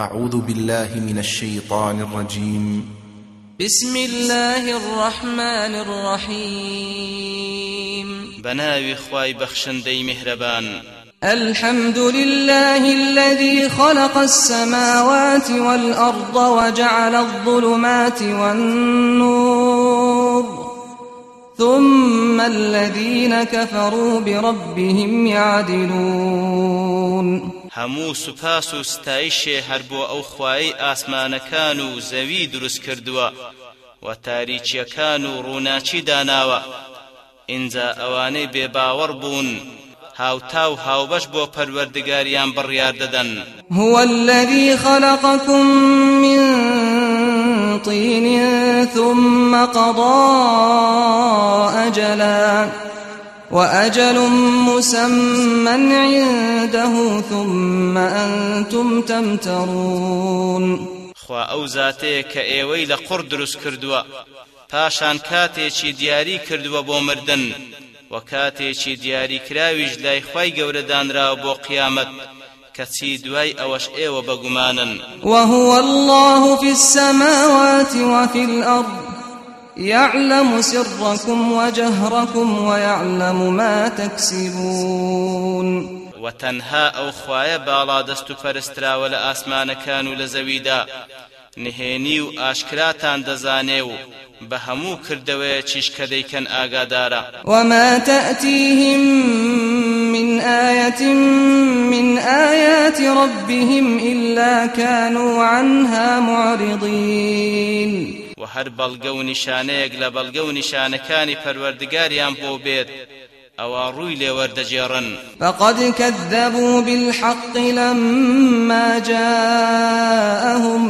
أعوذ بالله من الشيطان الرجيم. بسم الله الرحمن الرحيم. بناوي خواي بخشندي مهربان. الحمد لله الذي خلق السماوات والأرض وجعل الظلمات والنور. ثم الذين كفروا بربهم يعدلون. هەموو سوپاس و ستایشێ هەر بۆ ئەو خوای ئاسمانەکان و زەوی دروست کردووە و تاریچیەکان و ڕووناچی داناوە. ئینجا ئەوانەی بێباوەڕ بوون هاوتاو هاوبەش بۆ پەروەردگاریان بڕیار دەدەن. هو الذي خلقكم من طين ثم قضى أجلا. وأجل مسمى عنده ثم أنتم تمترون. خوا ئەو زاتەیە کە ئێوەی لە قڕ دروست کردووە. پاشان کاتێکی دیاری کردووە بۆ مردن و کاتێکی دیاریکراویش لای خی گەورەدانراوە بۆ قیامەت کەچی دوای ئەوەش ئێوە بەگومانن وهو الله في السماوات وفي الأرض. يعلم سركم وجهركم ويعلم ما تكسبون. وتنها أو خوايا بالا دستو فرسترا ولا آسمان كانوا لزويدا نهێنی و ئاشکراتان دەزانێ و بە هەموو کردەوەی چیشکە دەیکەن ئاگادارە. وما تأتيهم من آية من آيات ربهم إلا كانوا عنها معرضين. هەر بەڵگە و نیشانەیەک لە بەڵگە و نیشانەکانی پەروەردگاریان بۆ بێت ئەوە ڕووی لێوەردەجێڕن. فقد كذبوا بالحق لما جاءهم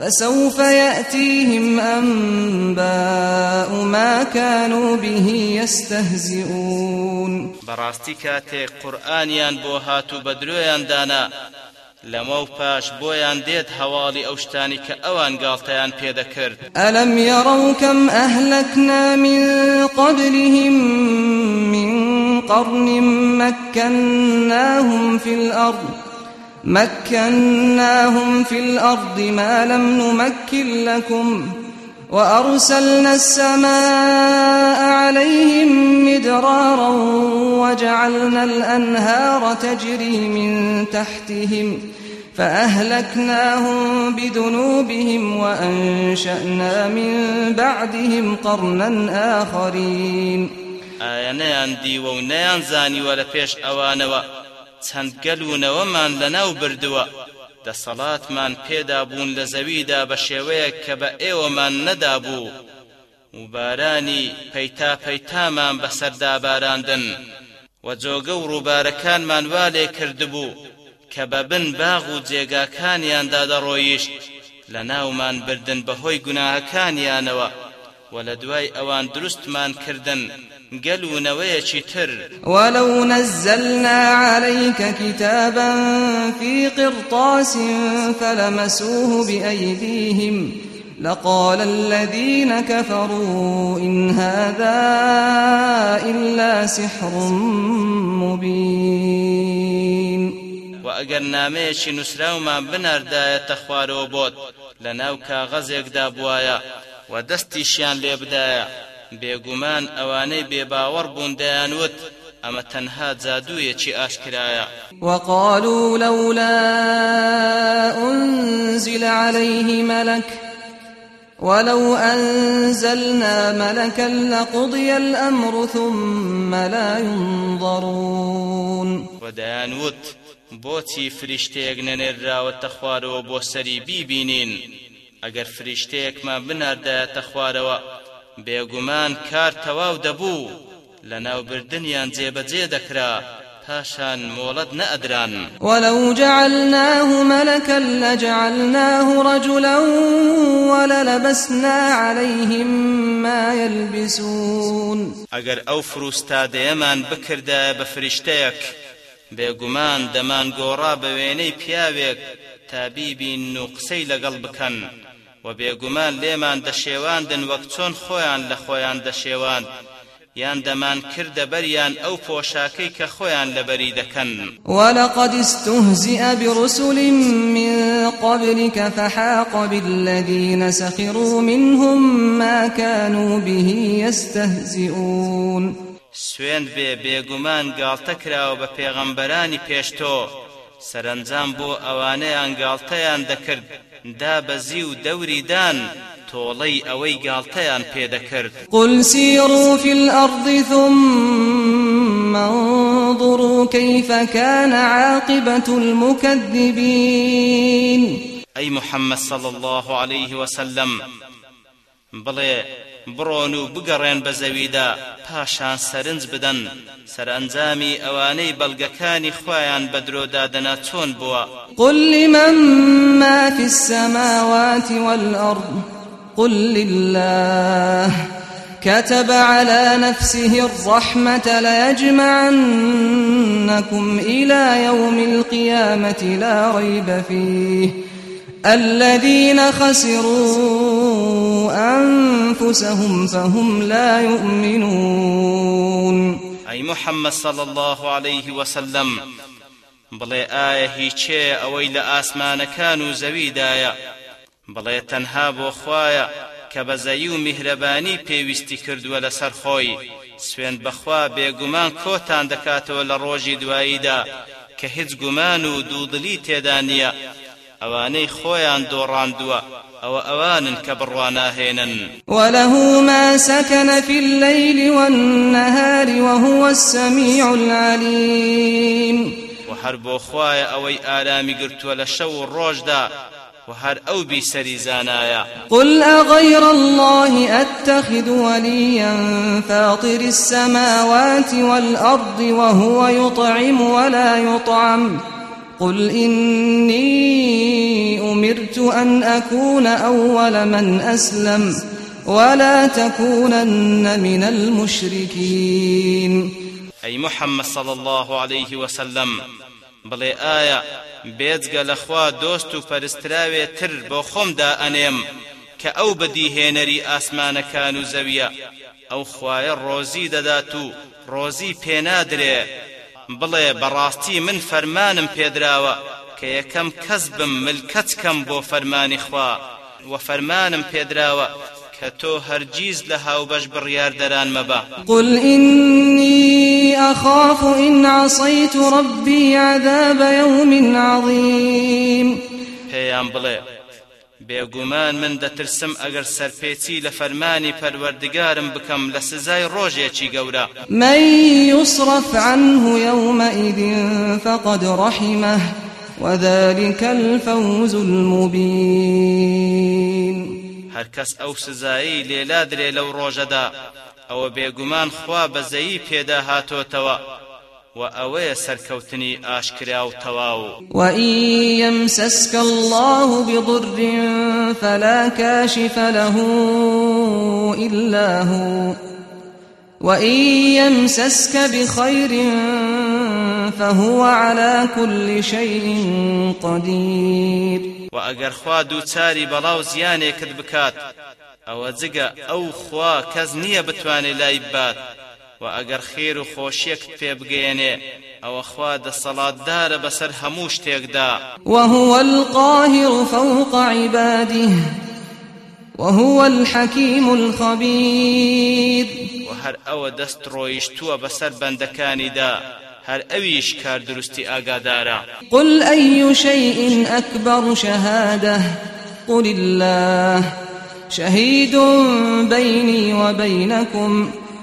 فسوف يأتيهم أنباء ما كانوا به يستهزئون. براستي كاتي قرآنيان بوهاتو بدرويان دانا لەمە و پاش بۆیان دێت هەواڵی ئەو شتانی کە ئەوان گاڵتەیان پێدەکرد. ئەلم يروا كم أهلكنا من قبلهم من قرن مكناهم في الأرض مكناهم في الأرض ما لم نمكن لكم. وأرسلنا السماء عليهم مدرارا وجعلنا الأنهار تجري من تحتهم فأهلكناهم بذنوبهم وأنشأنا من بعدهم قرنا آخرين. ئایانەیان دیوە و نەیانزانیوە لە پێش ئەوانەوە چەند گەلوونەوەمان لەناو بردووە دەسەڵاتمان پێدا بوون لە زەویدا بە شێوەیەک کە بە ئێوەمان نەدابوو و بارانی پەیتا پەیتامان بەسەردا باراندن و جۆگە و ڕووبارەکانمان وا لێ کردبوو کە بە بن باغ و جێگاکانیاندا دەڕۆیشت لە ناومان بردن بەهۆی گوناهەکانیانەوە. و لە دوای ئەوان دروستمان کردن گەل و نەوەیەچی تر. ولو نزلنا عليك كتابا في قرطاس فلمسوه بأيديهم. لقال الذين كفروا إن هذا إلا سحر مبين. وأجر ناميش نسراو ما بنرداية تخوارو بود لناو كاغزيك دابوايا ودستيشيان ليبدايا بێگومان ئەوانەی بێباوەڕ بوون دەیانوت ئەمە تەنها جادوویەکی ئاشکرایە. وقالوا لولا أنزل عليه ملك ولو أنزلنا ملكا لقضي الأمر ثم لا ينظرون. وديانوت بۆچی فریشتەیەک نەنێراوەتە خوارەوە بۆ سەری بیبینین؟ ئەگەر فریشتەیەکمان بناردایەتە خوارەوە بێگومان کار تەواو دەبوو. لە ناوبردنیان جێبەجێ دەکرا پاشان مۆڵەت نەئەدران. ولو جعلناه ملكا لجعلناه رجلا وللبسنا عليهم ما يلبسون. ئەگەر ئەو فروستادەیەمان بکردایە بە فریشتەیەک بێگومان دەمان گۆڕا بە وێنەی پیاوێک تا بیبین و قسەی لەگەڵ بکەن. و بێگومان لێمان دەشێواندن وەک چۆن خۆیان لە خۆیان دەشێواند یان دەمان کردە بەریان ئەو پۆشاکەی کە خۆیان لەبەری دەکەن. ولقد استهزئ برسل من قبلك فحاق بالذين سخروا منهم ما كانوا به يستهزئون. سوێن بێ بێگومان گاڵتە کراوە بە پێغەمبەرانی پێشتۆ. سەرنجام بۆ ئەوانەیان گاڵتەیان دەکرد. دا بەزی و دەوریدان تۆڵەی ئەوەی گاڵتەیان پێدەکرد. قل سيروا في الأرض ثم انظروا كيف كان عاقبة المكذبين. أي محمد صلى الله عليه وسلم بڵێ بڕۆن و بگەڕێن بە زەویدا پاشان سەرنج بدەن سەرئەنجامی ئەوانەی بەڵگەکانی خۆیان بە درۆدادەنا چۆن بووە قل لمن ما في السماوات والأرض؟ قل لله. كتب على نفسه الرحمة ليجمعنكم إلى يوم القيامة لا ريب فيه. الذين خسروا أنفسهم فهم لا يؤمنون. أي محمد صلى الله عليه وسلم بڵێ ئایا هیچێ ئەوەی لە ئاسمانەکان و زەویدایە بڵێ تەنها بۆ خوایە کە بەزەیی و میهرەبانی پێویستی کردووە لەسەر خۆی سوێن بەخوا بێگومان کۆتان دەکاتەوە لە ڕۆژی تێدا نییە ئەوانەی خۆیان دۆڕاندووە. ئەو ئەوانن کە بڕواناهێنن. وله ما سكن في الليل والنهار وهو السميع العليم وهر بۆ خوایە ئەوەی ئارامی گرتووە لە شەو و ڕۆژدا وهر أو بيسري زانايا قل أغير الله أتخذ وليا فاطر السماوات والأرض وهو يطعم ولا يطعم قل إني أمرت أن أكون أول من أسلم ولا تكونن من المشركين. ئەی محەممەد صلى الله عليه وسلم بڵێ ئایا بێجگە لەخوا دۆست و پەرستراوێ تر بۆ خۆمدا ئەنێم کە ئەو بەدیهێنەری ئاسمانەکان و زەویە ئەو خوایە ڕۆزی دەدات و ڕۆزی پێنادرێ بڵێ بەڕاستی من فەرمانم پێدراوە کە یەکەم کەس بم ملکەت کەم بۆ فەرمانی خوا. و فەرمانم پێدراوە کە تۆ هەرگیز لە هاوبەش بڕیاردەران مەبە قل إني أخاف إن عصيت ربي عذاب يوم عظيم. هيام بلي بێگومان من دەترسم ئەگەر سەرپێچی لە فەرمانی پەروەردگارم بکەم لە سزای ڕۆژێکی گەورە. من يصرف عنه يومئذ فقد رحمه وذلك الفوز المبين هەر کەس ئەو سزایی لێلا درێ لەو ڕۆژەدا ئەوە بێگومان خوا بەزەیی پێدا هاتۆتەوە. وأوي سركوتني آشكرا وتواو وإن يمسسك الله بضر فلا كاشف له إلا هو. وإن يمسسك بخير فهو على كل شيء قدير. و ئەگەر خوا دووچاری بەڵاو زیانێکت بکات ئەوە جگە ئەو خوا کەس نییە بتوانێت لای بات و ئەگەر خێر و خۆشیەکت پێ بگەێنێ ئەوە خوا دەسەڵاتدارە بەسەر هەموو شتێکدا وهو القاهر فوق عباده وهو الحكيم الخبير وهر أو دست رويشتوا بسر بندكاني دا هر اویش کار درستی آگادارا قل أي شيء أكبر شهادة قل الله شهيد بيني وبينكم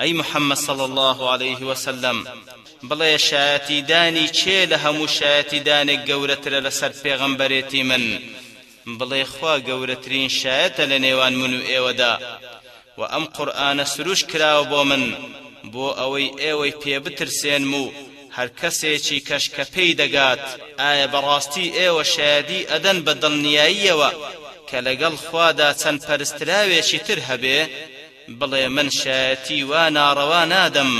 أي محمد صلى الله عليه وسلم بڵێ شایەتی دانی چێ لە هەموو شایەتی دانێک گەورەترە لەسەر پێغەمبەرێتی من؟ بڵێ خوا گەورەترین شایەتە لە نێوان من و ئێوەدا. و ئەم قورئانە سروش کراوە بۆ من بۆ ئەوەی ئێوەی پێ بترسێنم و هەر کەسێکی کەش کە پێی دەگات. ئایا بەڕاستی ئێوە شایدی ئەدەن بە دڵنیاییەوە کە لەگەڵ خوادا چەند پەرستراوێکی تر هەبێ؟ بڵێ من شایەتی وا ناڕەوا نادەم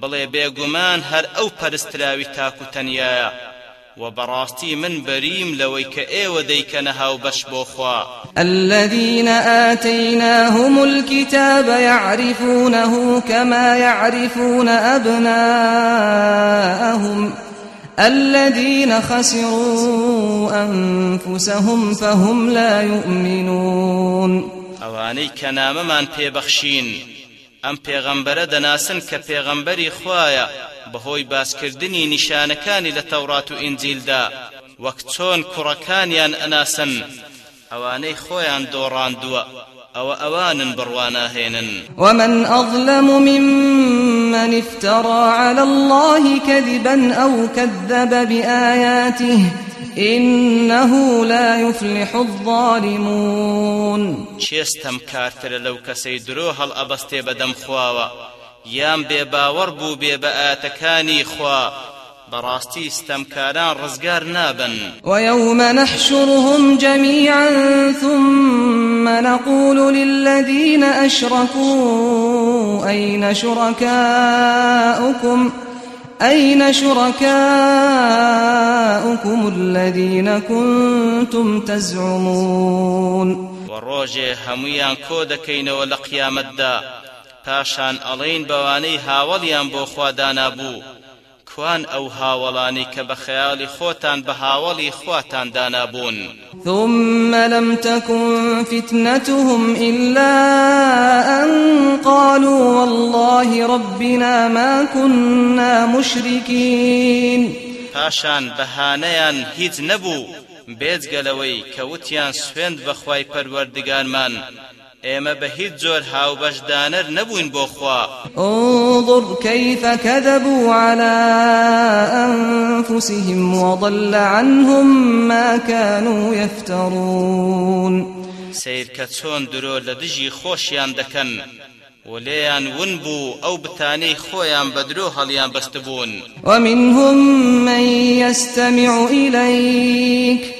بڵێ بێگومان هەر ئەو پەرستراوی تاکو تەنیایە وە بەڕاستی من بەریم لەوەی کە ئێوە دەیکەنە هاوبەش بۆ خوا الذين آتيناهم الكتاب يعرفونه كما يعرفون أبناءهم. الذين خسروا أنفسهم فهم لا يؤمنون. أواني كنام من بيبخشين ئەم پێغەمبەرە دەناسن کە پێغەمبەری خوایە بەهۆی باسکردنی نیشانەکانی لە تەورات و ئینجیلدا. وەک چۆن کوڕەکانیان ئەناسن. ئەوانەی خۆیان دۆڕاندووە. أو أوان بروانا هينا ومن أظلم ممن افترى على الله كذبا أو كذب بآياته إنه لا يفلح الظالمون. لەو کەسەی درۆ هەڵ ئەبەستێ بەدەم خواوە. یان بێباوەڕ بوو بێ بە ئاتەکانی خوا. براستي استمكاران رزقار نابا ويوم نحشرهم جميعا ثم نقول للذين أشركوا أين شركاؤكم ؟ أين شركاؤكم الذين كنتم تزعمون؟ وروجه هميان كودكين ولا قيامت پاشان ئەڵین بەوانەی هاوڵیان بۆ خوا دانابوو کوان ئەو هاوڵانی کە بە خەیاڵی خۆتان بە هاوڵی خواتان دانابوون. ثم لم تكن فتنتهم إلا أن قالوا والله ربنا ما كنا مشركين. پاشان بەهانەیان هیچ نەبوو بێجگەلەوەی کەوتیان سوێند بەخوای پەروەردگارمان. ئێمە بە هیچ جۆر هاوبەشدانەر نەبووین بۆ خوا. انظر كيف كذبوا على أنفسهم وضل عنهم ما كانوا يفترون. سير كتسون درو لدجي خوشيان دكن وليان ونبو أو بتاني خويان بدرو هليان بستبون ومنهم من يستمع إليك.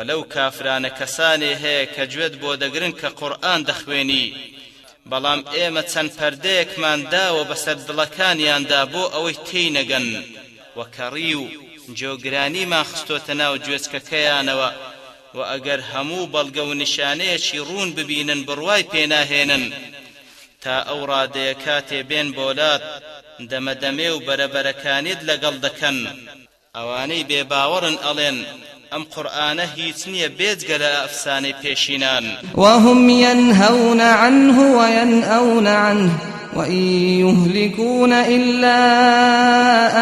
ولو كافران كساني هي كجود بودقرن كقرآن دخويني. بەڵام ئێمە چەند پەردەیەکمان داوە بەسەر دڵەکانیاندا بۆ ئەوەی تێی نەگەن وەکەڕی و جۆگرانیمان خستۆتە ناو گوێچکەکەیانەوە و ئەگەر هەموو بەڵگە و نیشانەیەکی ڕوون ببینن بڕوای پێناهێنن تا ئەو ڕادەیە کاتێ بێن بۆلات دەمەدەمێ و بەرەبەرەکانیت لەگەڵ دەکەن. ئەوانەی بێباوەڕن ئەڵێن ام قرآن هیچ نییە بێجگە لە ئەفسانەی پێشینان. وهم ينهون عنه وينأون عنه وإن يهلكون إلا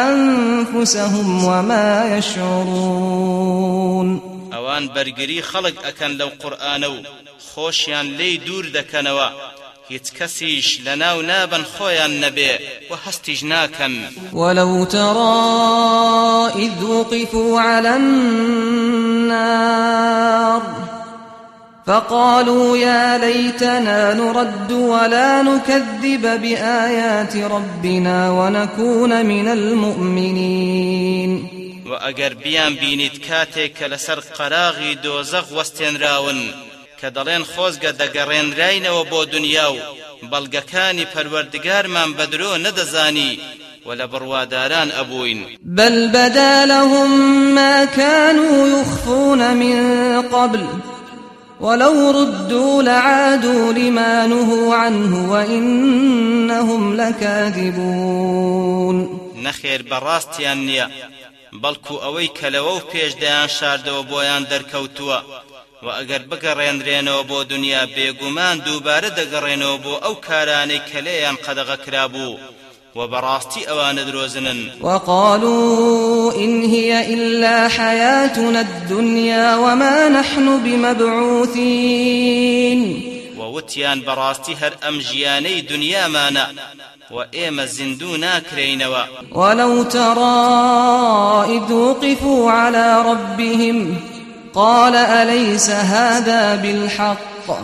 أنفسهم وما يشعرون. أوان برگری خلق أكن لو قرآنو خوشيان لي دور دكنوا هیچ کەسیش لەناو نابن خۆیان نەبێ و هەستیش ناکەن ولو ترى إذ وقفوا على النار فقالوا يا ليتنا نرد ولا نكذب بآيات ربنا ونكون من المؤمنين. وە ئەگەر بیان بینیت کاتێک لەسەر قەراغی دۆزەخ وەستێنراون کە دەڵێن خۆزگە دەگەڕێنراینەوە بۆ دنیا و بەڵگەکانی پەروەردگارمان بەدرۆ نەدەزانی ولا برواداران أبوين بل بدا لهم ما كانوا يخفون من قبل ولو ردوا لعادوا لما نهوا عنه وإنهم لكاذبون. نخير براستيان نيا بەڵکو ئەوەی کە لەوە و پێشدایان شاردەوە بۆیان دەرکەوتووە. و ئەگەر بگەڕێنرێنەوە بۆ دنیا بێگومان دووبارە دەگەڕێنەوە بۆ ئەو کارانەی کە لێیان قەدەغە کرابوو. وبراستي أوان دروزنن وقالوا إن هي إلا حياتنا الدنيا وما نحن بمبعوثين. ووتيان براستي هر أم جياني دنيا مانا وإيما زندونا كرينوا ولو ترى إذ وقفوا على ربهم قال أليس هذا بالحق؟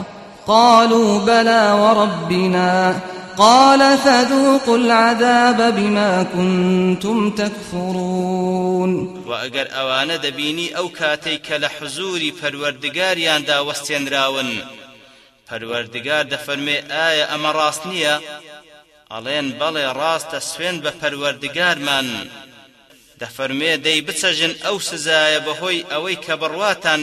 قالوا بلى وربنا. قال فذوقوا العذاب بما كنتم تكفرون. وە ئەگەر ئەوان دەبینی ئەو کاتێک لە حزووری پەروەردگاریاندا وەستێنراون پەروەردگار دەفەرمێ ئایا ئەمە ڕاست نیە ئەڵێن بەڵێ ڕاستە سوێن دەفەرمێ دەی بچەژن ئەو سزایە بەهۆی ئەوەی کە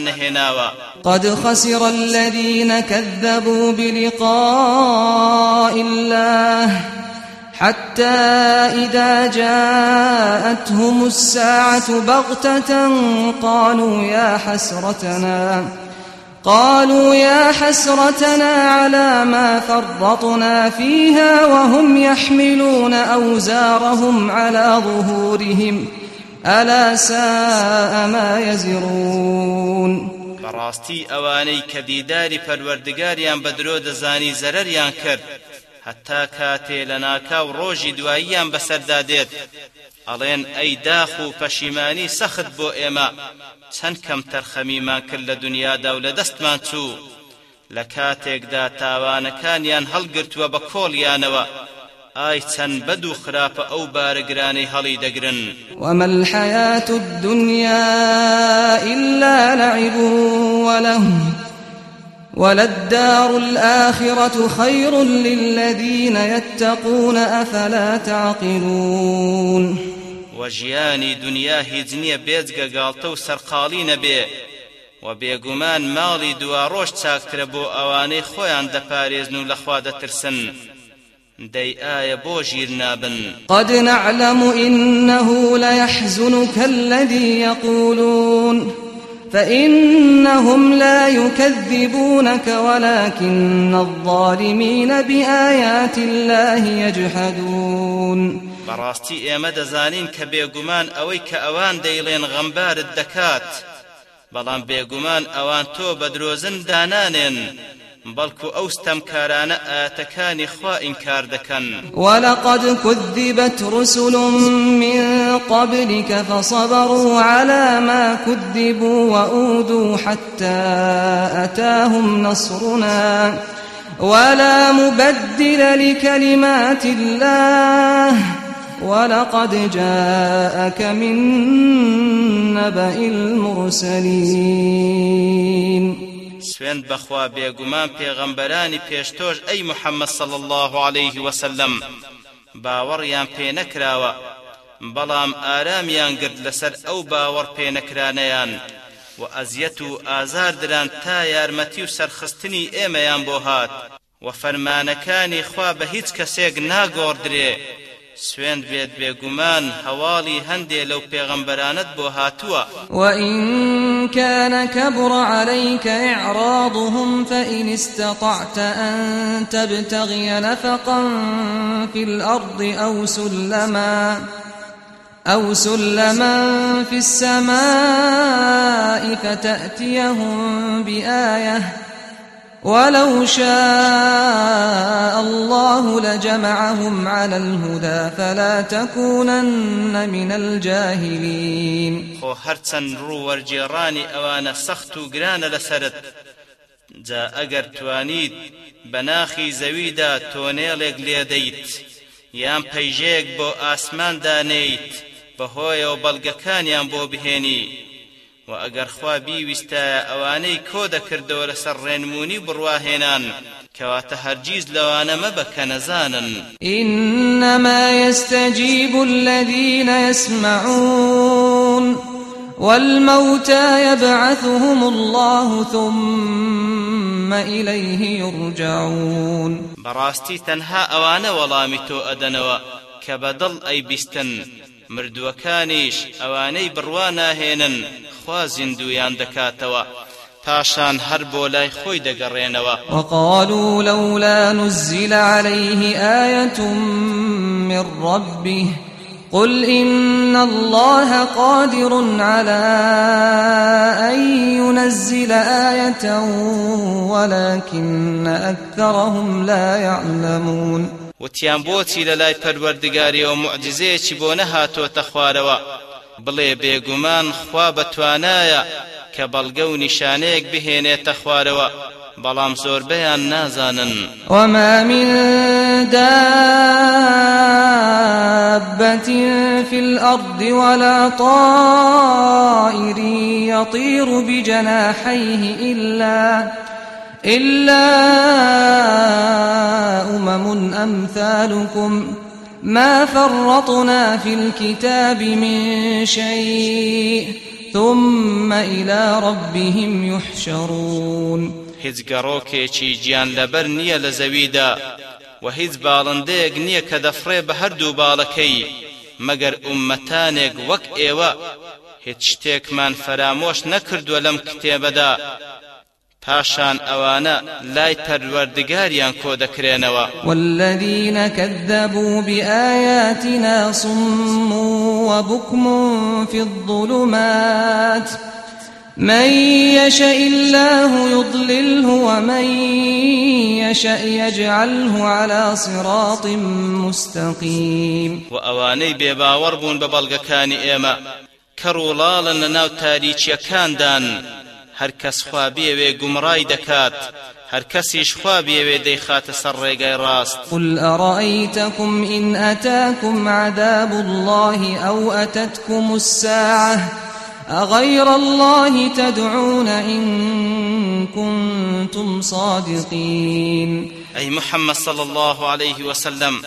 نەهێناوە. قد خسر الذين كذبوا بلقاء الله حتى إذا جاءتهم الساعة بغتة قالوا يا حسرتنا قالوا يا حسرتنا على ما فرطنا فيها وهم يحملون أوزارهم على ظهورهم. ألا ساء ما يزرون بەڕاستی ئەوانەی کە دیداری پەروەردگاریان بە درۆ دەزانی زەرەریان کرد هەتا کاتێ لە ناکاو ڕۆژی دواییان بەسەردا دێت. ئەڵێن ئەی داخ و پەشیمانی سەخت بۆ ئێمە چەند کەم تەرخەمیمان کرد لە دنیادا و لە دەستمان چوو. لە کاتێکدا تاوانەکانیان هەڵگرتووە بە کۆڵیانەوە. ئای چەند بەد و خراپە ئەو بارەگرانەی هەڵی دەگرن. وما الحياة الدنيا إلا لعب ولهو وللدار الآخرة خير للذين يتقون أفلا تعقلون. وژیانی دنیا هیچ نییە بێجگە گاڵتە و سەرقاڵی نەبێ و بێگومان ماڵی دواڕۆژ چاکترە بۆ ئەوانەی خۆیان دەپارێزن و لەخوا دەترسن. ئایا بۆ ژیر نابن. قد نعلم إنه ليحزنك الذي يقولون فإنهم لا يكذبونك ولكن الظالمين بآيات الله يجحدون. بەڕاستی ئێمە دەزانین کە بێگومان ئەوەی کە ئەوان دەیڵێن غەمبارت دەکات بەڵام بێگومان ئەوان تۆ بە درۆزن دانانێن. بەڵکو ئەو ستەمکارانە ئاەتەکانی خوا ئینکار دەکەن ولقد كذبت رسل من قبلك فصبروا على ما كذبوا وأودوا حتى أتاهم نصرنا. ولا مبدل لكلمات الله. ولقد جاءك من نبأ المرسلين. سوێن بەخوا بێگومان پێغەمبەرانی پێشتۆش ئەی محەممەد صلى الله عليه وسلم. باوەڕیان پێ نەکراوە. بەڵام ئارامیان گرت لەسەر ئەو باوەڕ پێنەکرانەیان و ئەزیەت و ئازار دران تا یارمەتی و سەرخستنی ئێمەیان بۆ هات. و فەرمانەکانی خوا بە هیچ کەسێک ناگۆڕدرێ. سوێن بێت بێگومان هەواڵی هەندێ لەو پێغەمبەرانت بۆ هاتووە. وإن كان كبر عليك إعراضهم فإن استطعت أن تبتغي نفقا في الأرض أو سلما أو سلما في السماء فتأتيهم بآية. ولو شاء الله لجمعهم على الهدى فلا تكونن من الجاهلين. خۆ هەرچەند ڕوووەرجێڕانی ئەوانە سەخت و گرانە لەسرت جا ئەگەر توانیت بەناخی زەویدا تۆنێڵێک لێدەیت یان پەیژەیەک بۆ ئاسمان دانەیت بەهۆیەوە بەڵگەکانیان بۆ بهێنی و ئەگەر خوا بیویستایە ئەوانەی کۆ دەکردەوە لەسەر ڕێنمونی بڕواهێنان کەواتە هەرگیز لەوانە مەبە کە نەزانن. إنما يستجيب الذين يسمعون والموتى يبعثهم الله ثم إليه يرجعون. ئەوانە وەڵامی تۆ ئەدەنەوە کە بەدڵ ئەی بیستن. مردووەکانیش ئەوانەی بڕوا ناهێنن خوا زیندویان دەکاتەوە. پاشان هەر بۆ لای خۆی دەگەڕێنەوە. وقالوا لولا نزل عليه آية من ربه. قل إن الله قادر على أن ينزل آية ولكن أكثرهم لا يعلمون. وتیان بۆچی لە لای پەروەردگاریەوە معجزەیەکی بۆ نەهاتۆتە خوارەوە. بڵێ بێگومان خوا بەتوانایە کە بەڵگە و نیشانەیەک بهێنێتە خوارەوە بەڵام زۆربەیان نازانن. وما من دابة في الأرض ولا طائر يطير بجناحيه إلا إلا أمم أمثالكم ما فرطنا في الكتاب من شيء ثم إلى ربهم يحشرون. هیچ گەڕۆکێکی گیان لەبەر نییە لە زەویدا و هیچ باڵندەیەک نییە کە دەفڕێ بە هەردوو باڵەکەی مەگەر ئومەتانێک وەک ئێوە هیچ شتێکمان فەرامۆش کتێبەدا. پاشان ئەوانە لای پەروەردگاریان کۆ دەکرێنەوە. والذين كذبوا بآياتنا صم وبكم في الظلمات من يشاء الله يضلله ومن يشاء يجعله على صراط مستقيم وأواني بوون بە بەڵگەکانی ئێمە کەڕوڵاڵن لە ناو تاریچیەکاندان هەر کەس خوا بێوێ گومڕای دەکات هەر کەسیش خوا بێوێ دەیخاتە سەر ڕێگای ڕاست قل أرأيتكم إن أتاكم عذاب الله أو أتتكم الساعة أغير الله تدعون إن كنتم صادقين؟ أي محمد صلى الله عليه وسلم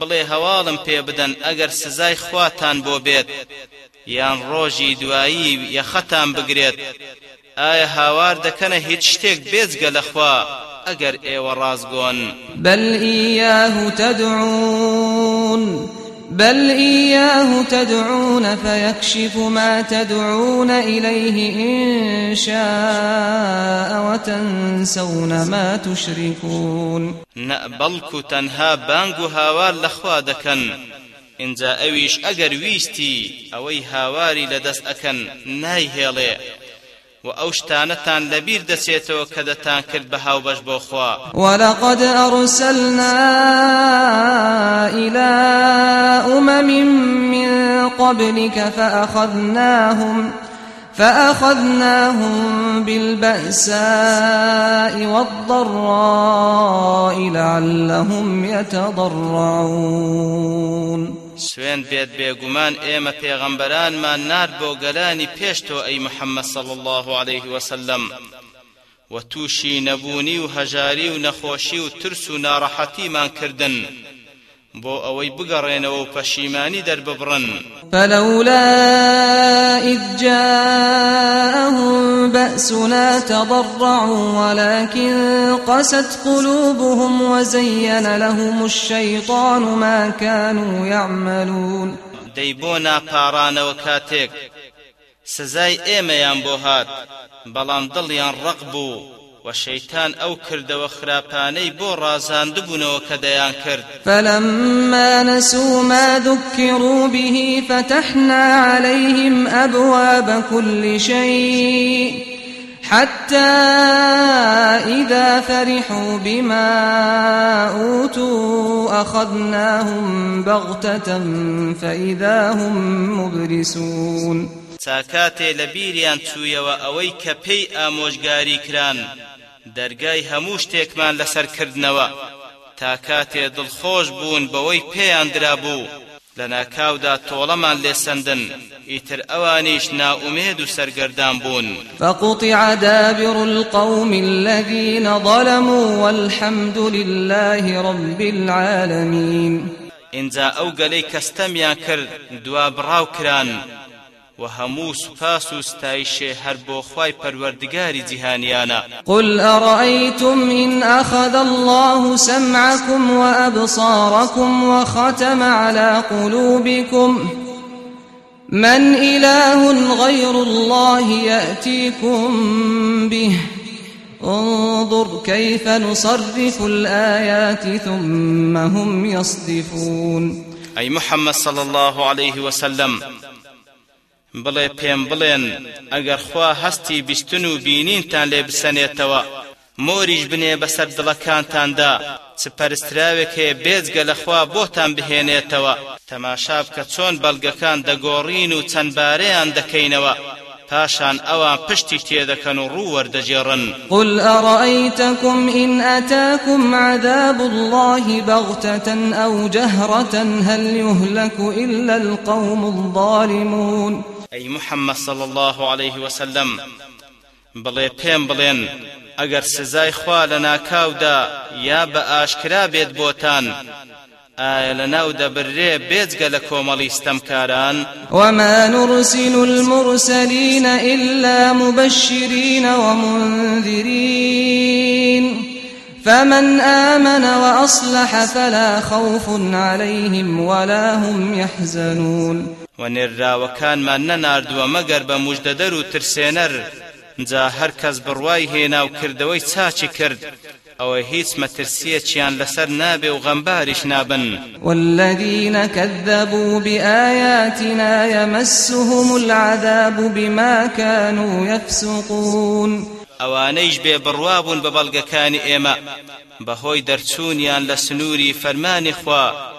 بڵێ هەواڵم پێ بدەن ئەگەر سزای خواتان بۆ بێت یان ڕۆژی دوایی یەخەتان بگرێت. ئایا هاوار دەکەنە هیچ شتێک بێجگە لەخوا ئەگەر ئێوە ڕازگۆن بل إياه تدعون بل إياه تدعون فيكشف ما تدعون إليه إن شاء وتنسون ما تشركون. نأبلك تنها بانغو هاوار لخوا دكن اینجا ئەویش ئەگەر ویستی ئەوەی هاواری لەدەست ئەکەن نایهێڵێ و ئەو شتانەتان لەبیر دەچێتەوە کە دەتان کرد بە هاوبەش بۆ خوا. ولقد أرسلنا إلى أمم من قبلك فأخذناهم فأخذناهم بالبأساء والضراء لعلهم يتضرعون سوێن بێت بێگومان ئێمە پێغەمبەرانمان نار بۆ گەلانی پێش تۆ ئەی محەممەد صڵ الله عليه وسلم. و تووشی نەبوونی و هەژاری و نەخۆشی و ترس و ناڕەحەتیمان کردن. بۆ ئەوەی بگەڕێنەوە و پەشیمانی دەرببڕن. فلولا إذ جاءهم بأسنا تضرعوا ولكن قست قلوبهم وزين لهم الشيطان ما كانوا يعملون. دەیبۆ ناپارانەوە کاتێک سزای ئێمەیان بۆ هات بەڵام دڵیان ڕق بوو. وشيطان أو كرد وخراباني بو رازان دبنو كديان كرد فلما نسوا ما ذكروا به فتحنا عليهم أبواب كل شيء حتى إذا فرحوا بما أوتوا أخذناهم بغتة فإذا هم مبلسون ساكاتي لبيريان تويا ئەوەی کە پێی ئامۆژگاری کران. دەرگای هەموو شتێکمان لەسەر کردنەوە تا کاتێ دڵخۆش بوون بەوەی پێیان درابوو لە ناکاودا تۆڵەمان لێسەندن. ئیتر ئەوانیش ناومێد و سەرگەردان بوون. فقطع دابر القوم الذين ظلموا والحمد لله رب العالمين. ئینجا ئەو گەلەی کە ستەمیان کرد دوا بڕاو کران وهەموو سپاس و ستایشی هەر بۆ خوای پەروەردگاری جیهانیانە. قل أرأيتم إن أخذ الله سمعكم وأبصاركم وختم على قلوبكم؟ من إله غير الله يأتيكم به؟ انظر كيف نصرف الآيات ثم هم يصدفون. أي محمد صلى الله عليه وسلم بڵێ پێم بڵێن ئەگەر خوا هەستی بیستن و بینینتان لێ بسەنێتەوە مۆریش بنێ بەسەر دڵەکانتاندا سپەرستراوێک هەیە بێجگە لەخوا بۆتان بهێنێتەوە تەماشا بکە چۆن بەڵگەکان دەگۆڕین و چەند بارەیان دەکەینەوە پاشان ئەوان پشتی تێدەکەن و ڕوو وەردەجێڕن قل أرأيتكم إن أتاكم عذاب الله بغتة أو جهرة هل يهلك إلا القوم الظالمون؟ أي محمد صلى الله عليه وسلم بڵێ پێم بڵێن ئەگەر سزای خوا لە ناکاودا یا بە ئاشکرا بێت بۆتان ئایا لە ستەمکاران؟ وما نرسل المرسلين إلا مبشرين ومنذرين فمن آمن وأصلح فلا خوف عليهم ولا هم يحزنون ونێراوەکانمان نەناردووە مەگەر بە مژدەدەر و ترسێنەر. جا هەر کەس بڕوای هێنا و کردەوەی چاچی کرد. ئەوە هیچ مەترسیەکیان لەسەر نابێ و غەمباریش نابن. والذين كذبوا بآياتنا يمسهم العذاب بما كانوا يفسقون ئەوانەیش بێ بڕوابوون بە بەڵگەکانی ئێمە. بەهۆی دەرچوونیان لە سنووری فەرمانی خوا.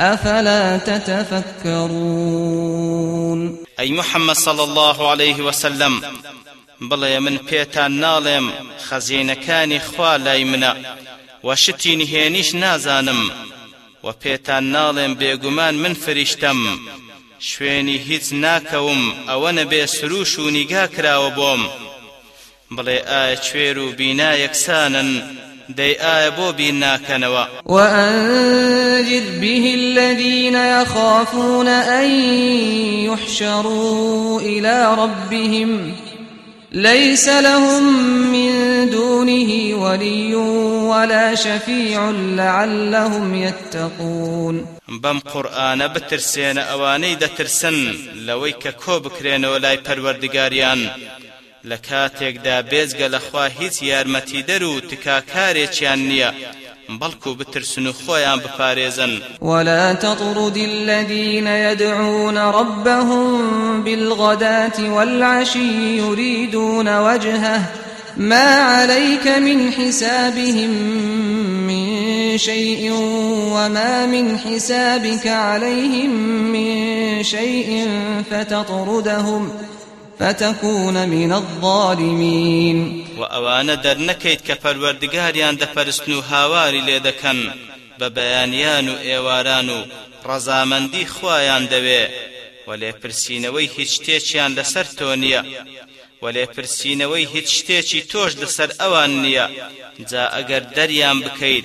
أفلا تتفكرون؟ أي محمد صلى الله عليه وسلم بڵێ من پێتان ناڵێم خەزیێنەکانی خوا لای منە و شتی نهێنیش نازانم و پێتان ناڵێم من فریشتەم شوێنی هیچ ناکەوم ئەوە نەبێ سروش و نیگا کراوە بۆم بڵێ ئایا کوێر ئایا بۆ بین ناکەنەوە وأنذر به الذين يخافون أن يحشروا إلى ربهم. ليس لهم من دونه ولي ولا شفيع لعلهم يتقون. بەم قورآانە بترسێنە ئەوانەی دەترسن لەوەی کە کۆ بکرێنەوە لای پەروەردگاریان. لە کاتێکدا بێزگە لەخوا هیچ یارمەتیدەر و تکاکارێکیان نییە بەڵکو بترسن و خۆیان بپارێزن. ولا تطرد الذين يدعون ربهم بالغداة والعشي يريدون وجهه ما عليك من حسابهم من شيء وما من حسابك عليهم من شيء فتطردهم فتكون من الظالمين. وأوان در نكيت كفروردگاريان دفرسنو هاواري لدكن ببيانيان ايوارانو رزامندي خوايان دوي ولي پرسينوي هيچ تيچيان لسر تونيا ولي پرسينوي هيچ تيچي توش لسر اوان نيا جا اگر دريان بكيت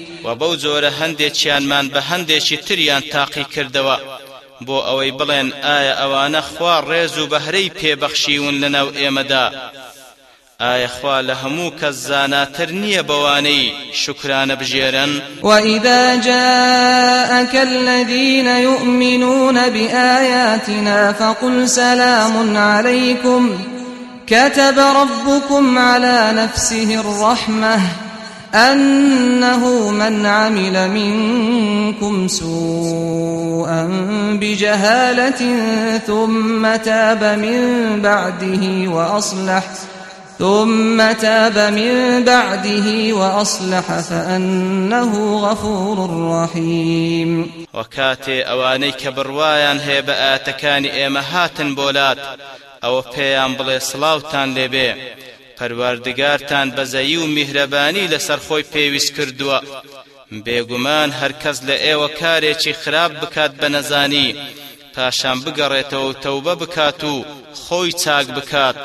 و بەو جۆرە هەندێکیانمان بە هەندێکی تریان تاقی کردەوە. بۆ ئەوەی بڵێن ئایا ئەوانە خوا ڕێز و بەهرەی پێبەخشیون لەناو ئێمەدا؟ ئایا خوا لە هەموو کەس زاناتر نییە بەوانەی شکرانە بژێرن؟ وإذا جاءك الذين يؤمنون بآياتنا فقل سلام عليكم. كتب ربكم على نفسه الرحمه أنه من عمل منكم سوءا بجهالة ثم تاب من بعده وأصلح ثم تاب من بعده وأصلح فأنه غفور رحيم. وكاتي أواني كبروايان هي بآتكاني إيما هاتن بولات أو بيان بلي صلاوتان لبي. پەروەردگارتان بەزەیی و میهرەبانی لەسەر خۆی پێویست کردووە. بێگومان هەرکەس لە ئێوە کارێکی خراپ بکات بە نەزانی پاشان بگەڕێتەوە و تەوبە بکات و خۆی چاک بکات.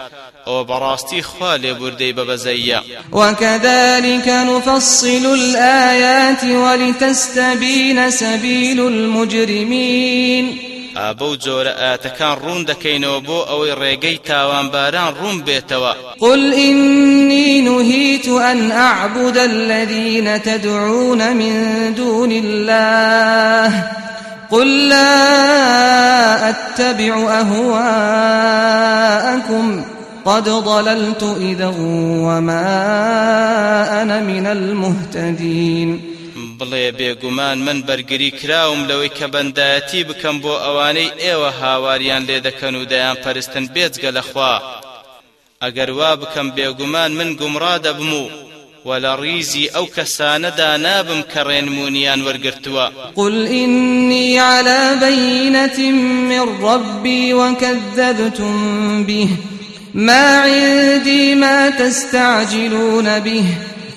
ئەو بەڕاستی خوا لێبوردەی بەبەزەیە وكذلك نفصل الآيات ولتستبين سبيل المجرمين. ئابە و جۆرە ئاتەکان ڕوون دەکەینەوە بۆ ئەوەی ڕێگەی تاوانباران ڕوون بێتەوە قل إني نهيت أن أعبد الذين تدعون من دون الله. قل لا أتبع أهواءكم. قد ضللت إذا وما أنا من المهتدين. بڵێ بێگومان من بەرگری کراوم لەوەی کە بەندایەتی بکەم بۆ ئەوانەی ئێوە هاواریان لێ دەکەن و دەیان پەرستن بێجگە لەخوا. ئەگەر وا بکەم بێگومان من گومڕا دەبم و ولا ڕیزی ئەو کەسانەدا نابم کە ڕێنمونیان وەرگرتووە. قل إني على بينة من ربي وكذبتم به. ما عندي ما تستعجلون به.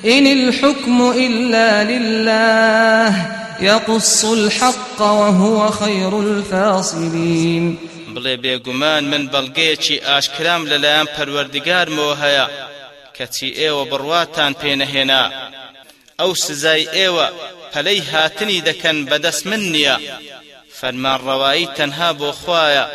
إن الحكم إلا لله يقص الحق وهو خير الفاصلين. بڵێ بێگومان من بەڵگەیەکی ئاشکرام لەلایەن پەروەردگارمەوە هەیە کەچی ئێوە بڕواتان پێنەهێنا ئەو سزای ئێوە پەلەی هاتنی دەکەن بەدەست من نییە. فەرمانڕەوایی تەنها بۆ خوایە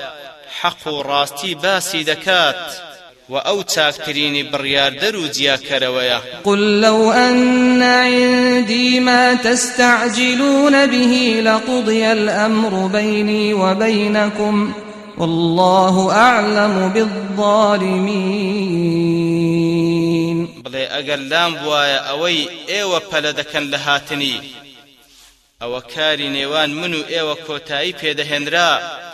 ڕاستی باسی دەکات. وە ئەو چاکترینی بڕیار دەر و كرويا قل لو أن عندي ما تستعجلون به لقضي الأمر بيني وبينكم والله أعلم بالظالمين. بلي أقل لام بوايا أوي إيوة پلدكن لهاتني أو كاري نيوان منو إيوة كوتاي پيدهنرا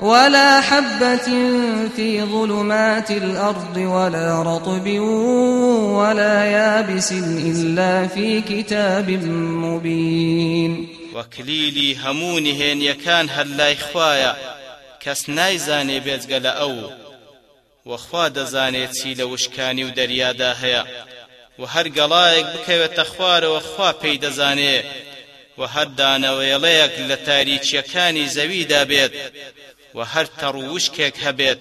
ولا حبة في ظلمات الأرض ولا رطب ولا يابس إلا في كتاب مبين. وكليلي هموني هين يكان هلا إخوايا كس نايزاني بيزقل أو. وخوا دەزانێت چی لە وشکانی و دەریادا هەیە و هەر گەڵایەک بکەوێتە خوارەوە خوا پێی دەزانێ تاریچیەکانی زەویدا بێت و هەبێت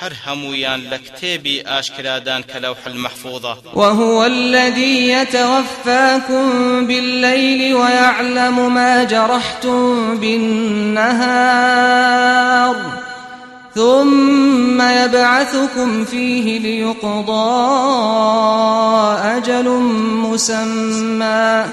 هەر هەمویان لە کتێبی ئاشکرادان کە لەوح المەحفوظە وهو الذي يتوفاكم بالليل ويعلم ما جرحتم بالنهار ثم يبعثكم فيه ليقضى أجل مسمى.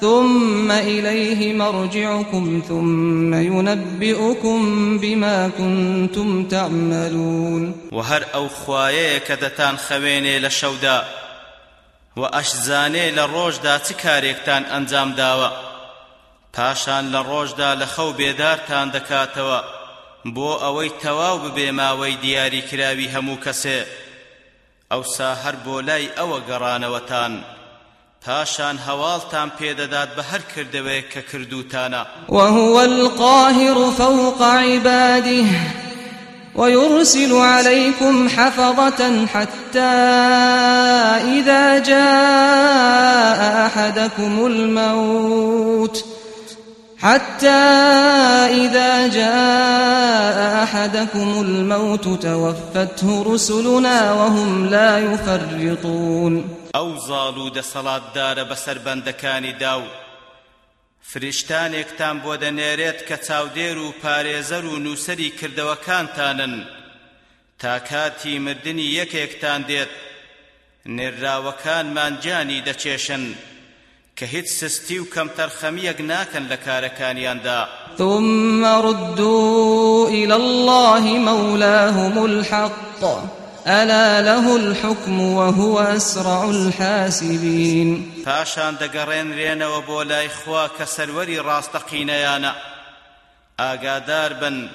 ثم إليه مرجعكم ثم ينبئكم بما كنتم تعملون. وهر أو خوايه كدتان خويني لشودا وأشزاني لروجدا تكاريكتان أنزام داوا. پاشان لروجدا لخو بيدارتان دكاتوا بو أوي تواو ببيماوي دياري كراوي همو كسي. أو ساهر بولاي أو قرانوتان. وتان پاشان هەواڵتان پێدەدات بە هەر کردەوەیە کە کردوتانە وهو القاهر فوق عباده ويرسل عليكم حفظة حتى إذا جاء أحدكم الموت حتى إذا جاء أحدكم الموت توفته رسلنا وهم لا يفرطون. ئەو زاڵ و دەسەڵاتدارە بەسەر بەندەکانی داو. فریشتانێکتان بۆ دەنێرێت کە چاودێر و پارێزەر و نووسری کردەوەکانتانن. تا کاتی مردنی یەکێکتان دێت نێراوەکانمان جانی دەچێشن کە هیچ سستی و کەم تەرخەمیەک ناکەن لە کارەکانیاندا. ثم ردوا إلى الله مولاهم الحق. ألا له الحكم وهو أسرع الحاسبين. پاشان دەگەڕێنرێنەوە بۆ لای خوا کە سەروەری ڕاستەقینەیانە ئاگادار بن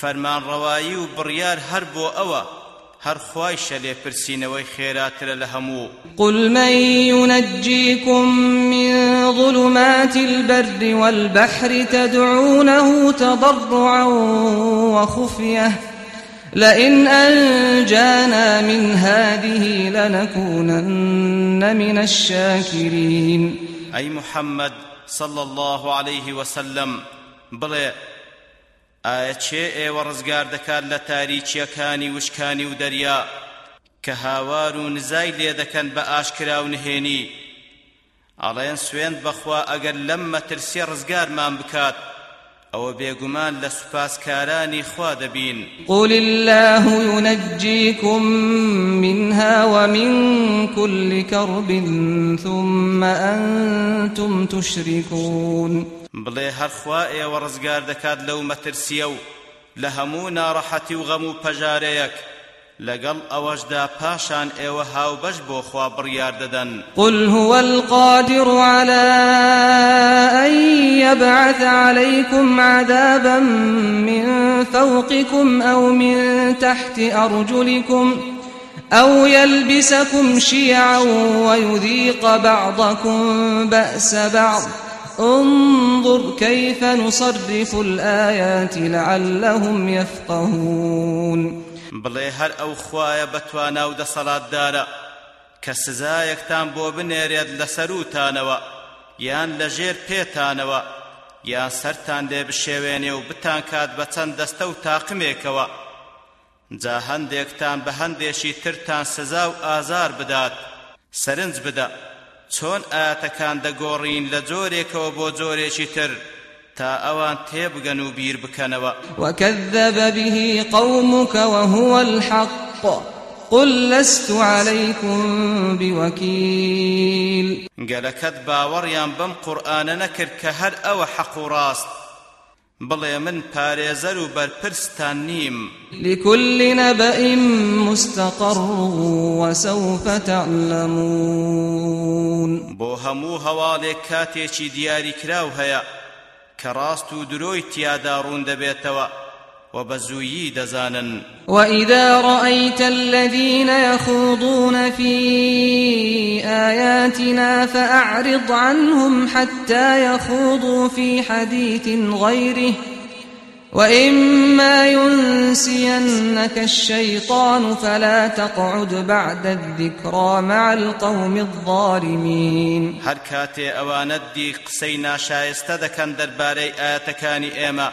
فەرمانڕەوایی و بڕیار هەر بۆ ئەوە خوای شەلێ پرسینەوەی خێراترە لە هەموو قل من ينجيكم من ظلمات البر والبحر تدعونه تضرعا وخفية. لئن أنجانا من هذه لنكونن من الشاكرين. أي محمد صلى الله عليه وسلم ئایا چێ ئێوە ڕزگار دەکات لە تاریچیەکانی وشکانی و دەریا کە هاوار و نزای لێ دەکەن بە ئاشکرا و نهێنی. ئەڵێن ڕزگارمان بکات ئەوە بێگومان لە سوپاسکارانی خوا دەبین. قل الله ينجيكم منها ومن كل كرب ثم أنتم تشركون. بڵێ هەرخوا ئێوە ڕزگار دەکات لەو مەترسیە و لە هەموو ناڕەحەتی و غەم و پەژارەیەک. لەگەڵ ئەوەشدا پاشان ئێوە هاوبەش خوا بڕیار قل هو القادر على أن يبعث عليكم عذابا من فوقكم أو من تحت أرجلكم أو يلبسكم شيعا ويذيق بعضكم بأس بعض. انظر كيف نصرف الآيات لعلهم يفقهون. بڵێ هەر ئەو خوایە بەتوانە و دەسەڵاتدارە کە سزایەکتان بۆ بنێرێت لە سەروتانەوە یان لە ژێر پێتانەوە یان سەرتان لێ بشێوێنێ و بتان کات بە چەند دەستە و تاقمێکەوە. جا هەندێکتان بە هەندێکی ترتان سزا و ئازار بدات سەرنج بدە چۆن ئاەتەکان دەگۆڕین لە جۆرێکەوە بۆ جۆرێکی تر؟ تا ئەوان تێبگەن و بیر بکەنەوە. وكذب به قومك وهو الحق قل لست عليكم بوكيل. گەلەکەت باوەڕیان بەم قورآانە نەکرد کە هەر ئەوە حەق و ڕاست. بڵێ من پارێزەر و بەرپرستان نیم. لكل نبأ مستقر وسوف تعلمون. بۆ هەموو هەواڵێک کاتێکی دیاریکراو هەیە. کە ڕاست و درۆی تیادا ڕوون دەبێتەوە دزانا وإذا رأيت الذين يخوضون في آياتنا فأعرض عنهم حتى يخوضوا في حديث غيره وإما ينسينك الشيطان فلا تقعد بعد الذكرى مع القوم الظالمين. هر كاتي أوانت دي قسينا شايستدكن درباري آياتكاني إيما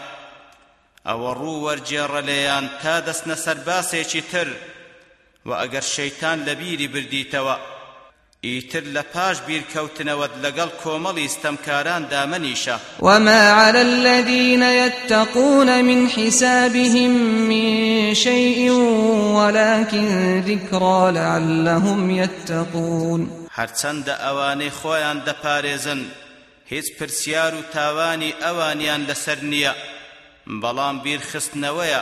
ئەوە ڕوو وەرجێڕە لێیان تا دەستنە سەرباسێکی تر. و ئەگەر شەیتان لە بیری بردیتەوە ئیتر لە پاش بیرکەوتنەوەت لەگەڵ کۆمەڵی ستەمکاران دامەنیشە. وما على الذين يتقون من حسابهم من شيء ولكن ذكرى لعلهم يتقون. هەرچەندە ئەوانەی خۆیان دەپارێزن هیچ پرسیار و تاوانی ئەوانیان لەسەر نییە بەڵام بیرخستنەوەیە.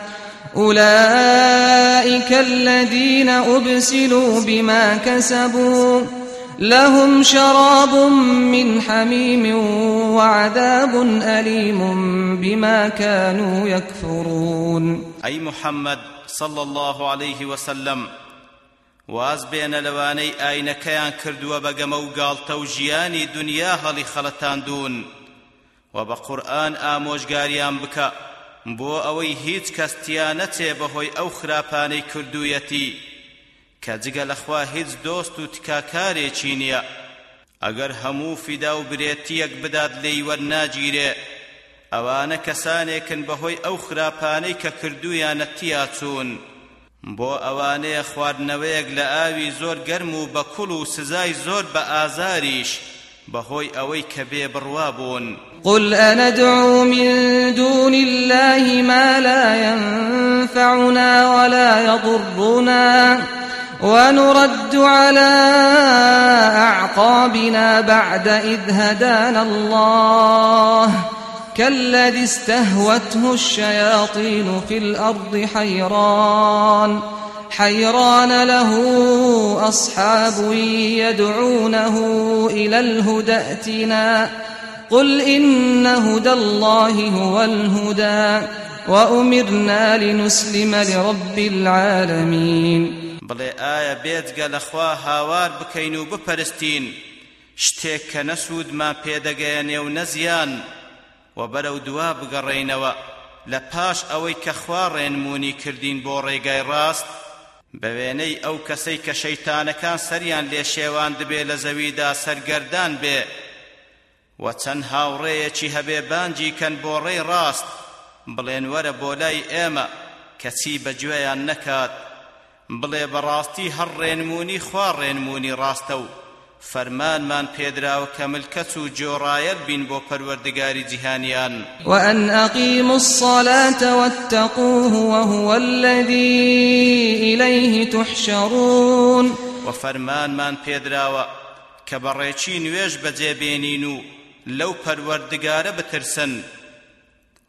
أولئك الذين أبسلوا بما كسبوا لهم شراب من حميم وعذاب أليم بما كانوا يكفرون. أي محمد صلى الله عليه وسلم واز بێنە لەوانەی ئاینەکەیان کردووە بەگەمە و گاڵتە و ژیانی دنیا هەڵی خەڵەتاندون و بە قورئان بۆ ئەوەی هیچ کەس تیانەچێ بەهۆی ئەو خراپانەی کردوویەتی کە جگە لەخوا هیچ دۆست و تکاکارێکی نییە. ئەگەر هەموو فیدا و برێتیەک بدات لێی وەرناگیرێ ئەوانە کەسانێکن بەهۆی ئەو خراپانەی کە کردویانە تیا چوون. بۆ ئەوانەیە خواردنەوەیەک لە ئاوی زۆر گەرم و بە کوڵ و سزای زۆر بە ئازاریش بەهۆی ئەوەی کە بڕوا بوون قل أندعو من دون الله ما لا ينفعنا ولا يضرنا ونرد على أعقابنا بعد إذ هدانا الله كالذي استهوته الشياطين في الأرض حيران حيران له أصحاب يدعونه إلى الهدى ائتنا. قل إن هدى الله هو الهدى وأمرنا لنسلم لرب العالمين. بڵێ ئایا بێجگە لەخوا هاوار بکەین و بپەرستین شتێک کە نەسوودمان پێدەگەیەنێ و نەزیان و بەرەو دوا بگەڕێینەوە لە پاش ئەوەی کە خوا ڕێنمونی بە وێنەی ئەو کەسەی کە شەیتانەکان سەریان لێ شێوان دەبێ لە زەویدا سەرگەردان بێ. و چەند هاوڕێیەکی هەبێ بانجی کەن بۆ ڕێی ڕاست بڵێن وەرە بۆ لای ئێمە کەچی بەگوێیان نەکات. بڵێ بەڕاستی هەر ڕێنمونی خوا ڕێنمونی ڕاستە و فەرمانمان پێدراوە کە ملکەت و جۆڕایەت بین بۆ پەروەردگاری جیهانیان. وأن أقيموا الصلاة واتقوه وهو الذي إليه تحشرون وفرمانمان پێدراوە کە بەڕێکی نوێژ بەجێبێنین و لەو پەروەردگارە بترسن.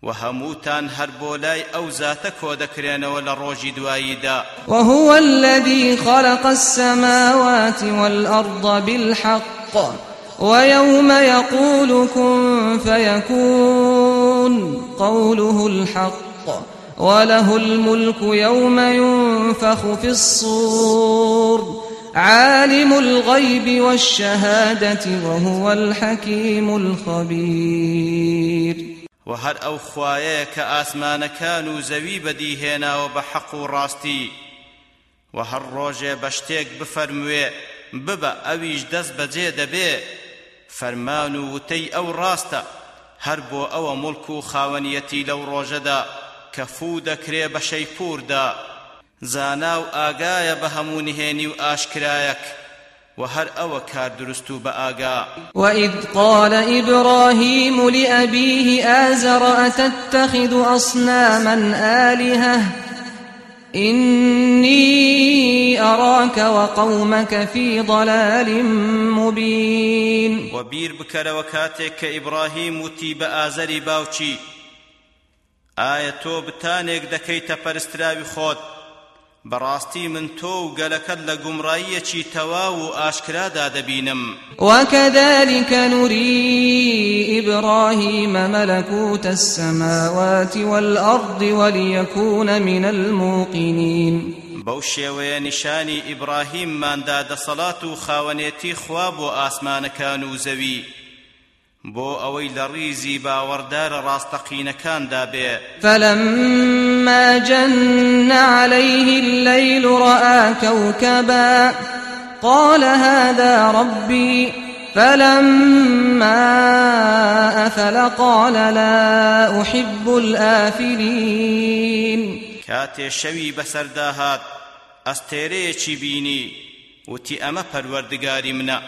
وهموتان هر بولاي أو ذات كودكرين ولا روجي دوايدا وهو الذي خلق السماوات والأرض بالحق ويوم يقول كن فيكون قوله الحق وله الملك يوم ينفخ في الصور عالم الغيب والشهادة وهو الحكيم الخبير. و هەر ئەو خوایەیە کە ئاسمانەکان و زەوی بەدیهێناوە بە حەق و ڕاستی. و هەر ڕۆژێ بە شتێک بفەرموێ ببە ئەویش دەست بەجێ دەبێ. فەرمان و وتەی ئەو ڕاستە هەر بۆ ئەوە مڵک و خاوەنیەتی لەو ڕۆژەدا کە فوو دەکرێ بە شەیپوردا زانا و ئاگایە بە هەموو نهێنی و ئاشکرایەک. وە هەر ئەو کار دروست و بە ئاگا وإذ قال إبراهيم لأبيه آزر أتتخذ أصناما آلهة؟ إني أراك وقومك في ضلال مبين. وبير بكر وكاتك إبراهيم وتي بآزر باوشي آية توبتانك دكيت پرستراوي خود بەڕاستی من تۆ و گەلەکەت لە گومڕاییەکی تەواو و ئاشکرادا دەبینم وكذلك نري إبراهيم ملكوت السماوات والأرض وليكون من الموقنين. بەو شێوەیە نیشانی ئیبراهیمماندا دەسەڵات و خاوەنێتی خوا بۆ ئاسمانەکان و زەوی. بۆ ئەوەی لە ڕیزی باوەڕدارە ڕاستەقینەکاندا بێ فلما جن عليه الليل رأى كوكبا قال هذا ربي فلما أفل قال لا أحب الآفلين كاتي شوي بسرداهات ئەستێرەیەکی بینی وتی ئەمە پەروەردگاری منە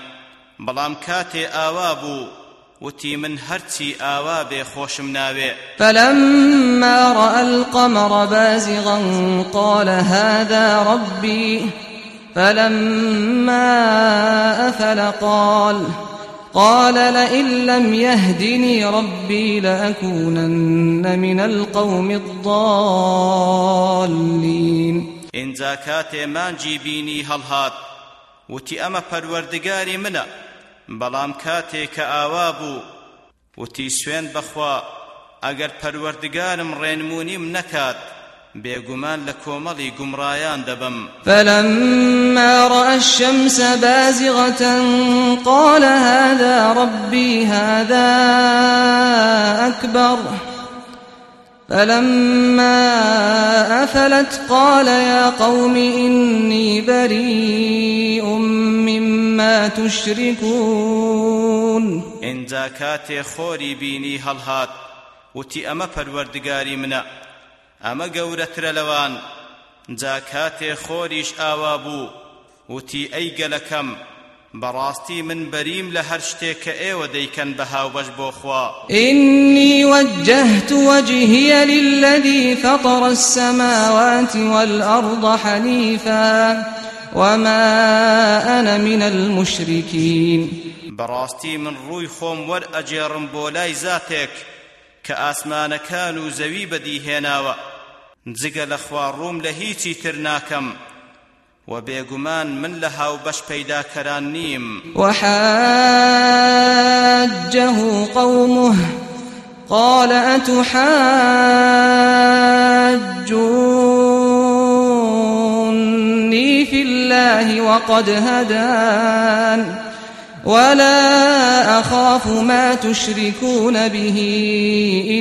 بەڵام کاتێ ئاوا بوو وتي من هرتي آوا بخوشم ناوي فلما رأى القمر بازغا قال هذا ربي. فلما أفل قال قال لئن لم يهدني ربي لأكونن من القوم الضالين. إن زاكات مانجي بيني هلهات وتي أما پروردگاري منا بەڵام کاتێک کە ئاوا بوو. وتی سوێن بەخوا ئەگەر پەروەردگارم ڕێنمونیم نەکات بێگومان لە کۆمەڵی گومڕایان دەبم. فلما رأى الشمس بازغة قال هذا ربي هذا أكبر فلما أفلت قال يا قوم إني بريء مما تشركون. ئینجا کاتێ خۆری بینی هەڵهات وتی ئەمە پەروەردگاری منە ئەمە گەورەتر لەوان. جا کاتێ خۆریش ئاوا بوو وتی ئەی گەلەکەم بەڕاستی من بەریم لە هەر شتێک وديكن بها وبش بوخوا إني وجهت وجهي للذي فطر السماوات والأرض حنيفا وما أنا من المشركين. براستي من روي خوم ور أجيرم بولاي ذاتك كآسمان كانوا زوي بدي هناوا نزق لخوار روم لهيتي ترناكم وبيغمان من لها وبش بيدا كرانيم وحاجه قومه قال أتحاجوني في الله وقد هدان ولا أخاف ما تشركون به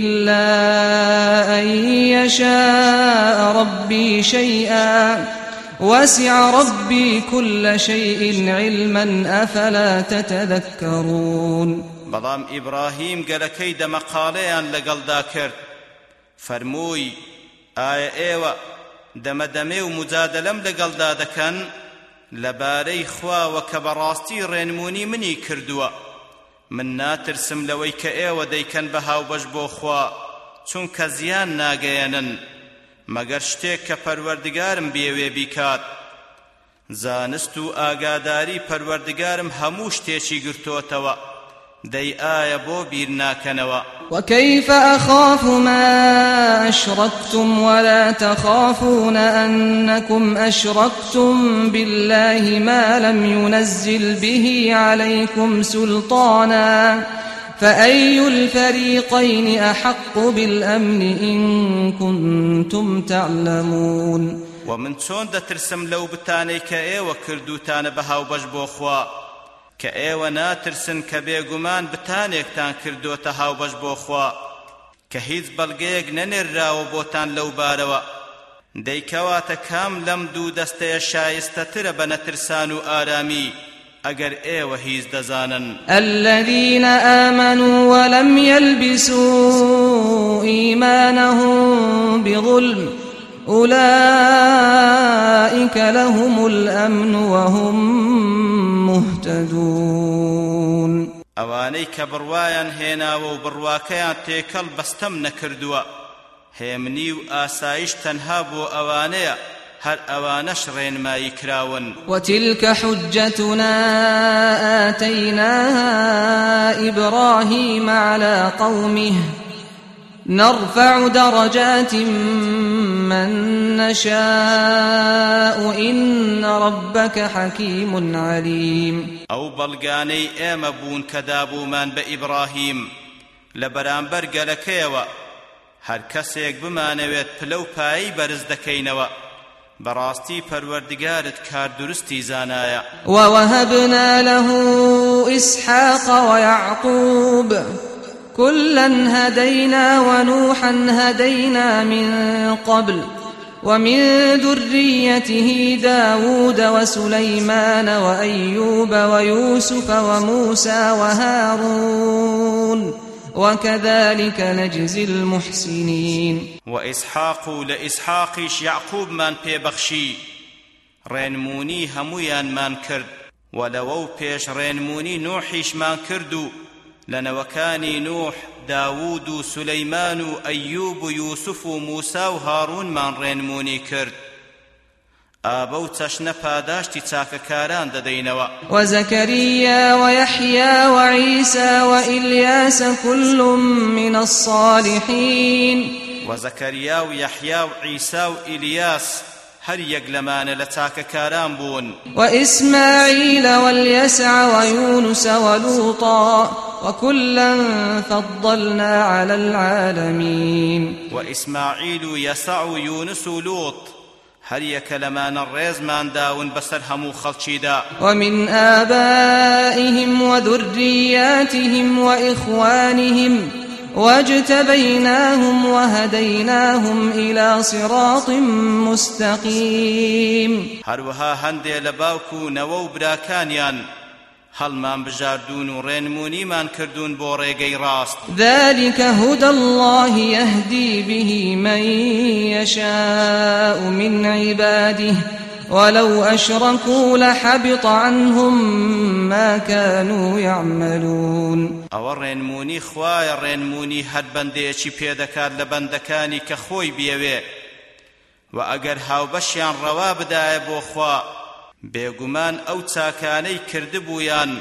إلا أن يشاء ربي شيئا. وسع ربي كل شيء علما أفلا تتذكرون. بەڵام ئیبراهیم گەلەکەی دەمەقالەیان لەگەڵدا کرد فەرمووی ئایا ئێوە دەمەدەمێ و مجادلەم لەگەڵدا دەکەن لەبارەی خواوە کە بەڕاستی ڕێنمونی منی کردووە من کە ئێوە دەیکەن بە هاوبەش بۆ خوا. چونکە زیان ناگەیەنن مەگەر شتێک کە پەروەردگارم بێوێ بیکات. زانست و ئاگاداری پەروەردگارم هەموو شتێکی گرتوتەوە. دەی ئایا بۆ بیر ناکەنەوە. وكيف أخاف ما أشركتم ولا تخافون أنكم أشركتم بالله ما لم ينزل به عليكم سلطانا فأي الفريقين أحق بالأمن إن كنتم تعلمون؟ ومن چۆن دەترسم لەو بتانەی کە ئێوە کردوتانە بەهاو بەش بۆ خوا؟ کە ئێوە ناترسن کە بێگومان بتانێکتان کردوتە هاو بەش بۆ خوا. کە هیچ بەڵگەیەک نەنێراوە بۆتان لەو بارەوە. دەیکەواتە کام لەم دوو دەستەیە شایستەترە بە نەترسان و ئارامی. اگر أيوه هيز دزانن. الذين آمنوا ولم يلبسوا إيمانهم بظلم أولئك لهم الأمن وهم مهتدون. اواني كبروايان هنا وبرواكيان تيكل بستم نكردوا هيمني وآسايش تنهابو اوانيا هر اوانش رين ما يكراون؟ وتلك حجتنا آتيناها إبراهيم على قومه. نرفع درجات من نشاء. إن ربك حكيم عليم. أو بلغاني إيما بون كدابو من بإبراهيم. لبرانبر قلكيوا. هر کەسێک بمانەوێت پلەو پایی بەرز دەکەینەوە بەڕاستی پەروەردگارت کار دروستی زانایە ووهبنا له إسحاق ويعقوب كلا هدينا ونوحا هدينا من قبل ومن ذريته داود وسليمان وأيوب ويوسف وموسى وهارون وكذلك نجزي المحسنين. وإسحاق لإسحاقش يعقوب من بيبخشي ڕێنموونی هەموویانمان کرد وە لەو پێش ڕێنموونی نوحیشمان کرد وە لە نەوەکانی نوح داود سليمان أيوب يوسف موسى وهارون مان ڕێنموونی کرد ئا بەو چەشنە پاداشتی چاکەکاران دەدەینەوە. وزكريا ويحيى وعيسى وإلياس كل من الصالحين. وزكريا ويحيى وعيسى وإلياس هەر یەکێکیان لە چاکە کاران بوون. وإسماعيل واليسع ويونس ولوطا وكلا فضلنا على العالمين. وإسماعيل يسع يونس ولوط. هەر یەک لەمانە ڕێز مان داون بەسەر هەموو خەڵکیدا ومن آبائهم وذرياتهم وإخوانهم واجتبيناهم وهديناهم إلى صراط مستقيم. هەروەها هەندێ لە باوکو نەوە و براکانیان هەڵمان بژاردون و ڕێنمونیمان کردوون بۆ ڕێگەی ڕاست. ذلك هدى الله يهدي به من يشاء من عباده. ولو أشركوا لحبط عنهم ما كانوا يعملون. ئەوە ڕێنمونی خوایە ڕێنمونی هەر بەندەیەکی پێدەکات لە بەندەکانی کە خۆی بێوێ. و ئەگەر هاوبەشیان ڕەوا بدایە بۆ خوا بێگومان ئەو چاکانەی کردبوویان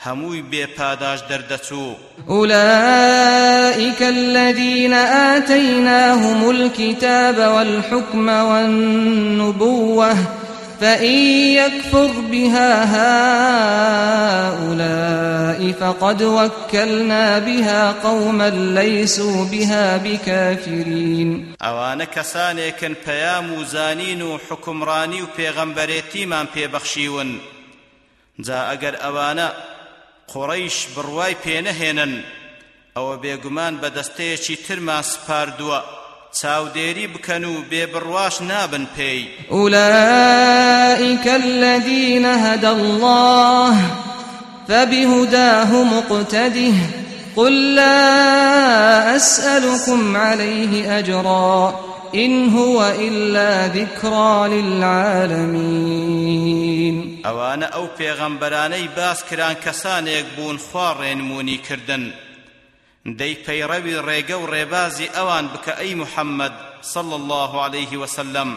هموي بپاداش دردتو أولئك الذين آتيناهم الكتاب والحكم والنبوة فإن يكفر بها هؤلاء فقد وكلنا بها قوما ليسوا بها بكافرين ئەوانە کەسانێکن پەیام و زانین و حکمڕانی و پێغەمبەرێتیمان پێبەخشیون. جا ئەگەر ئەوانە قڕەیش بڕوای پێنەهێنن ئەوە بێگومان بە دەستەیەکی ترمان سپاردووە. چاودێری بکەن و بێبڕواش نابن پێی. أولئك الذين هدى الله فبهداه مقتده. قل لا أسألكم عليه أجرا إن هو إلا ذكرى للعالمين. ئەوانە ئەو پێغەمبەرانەی باس کران کەسانێک بوون خوا ڕێنمونی کردن. دەی پەیڕەوی ڕێگە و ڕێبازی ئەوان بکە ئەی محەممەد صلى الله عليه وسلم.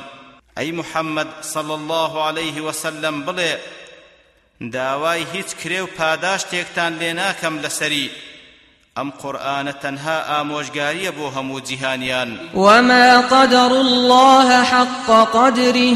ئەی محەممەد صلى الله عليه وسلم بڵێ داوای هیچ کرێ و پاداشتێکتان لێ ئەم قورآنە تەنها ئامۆژگاریە بۆ هەموو جیهانیان. وما قدر الله حق قدره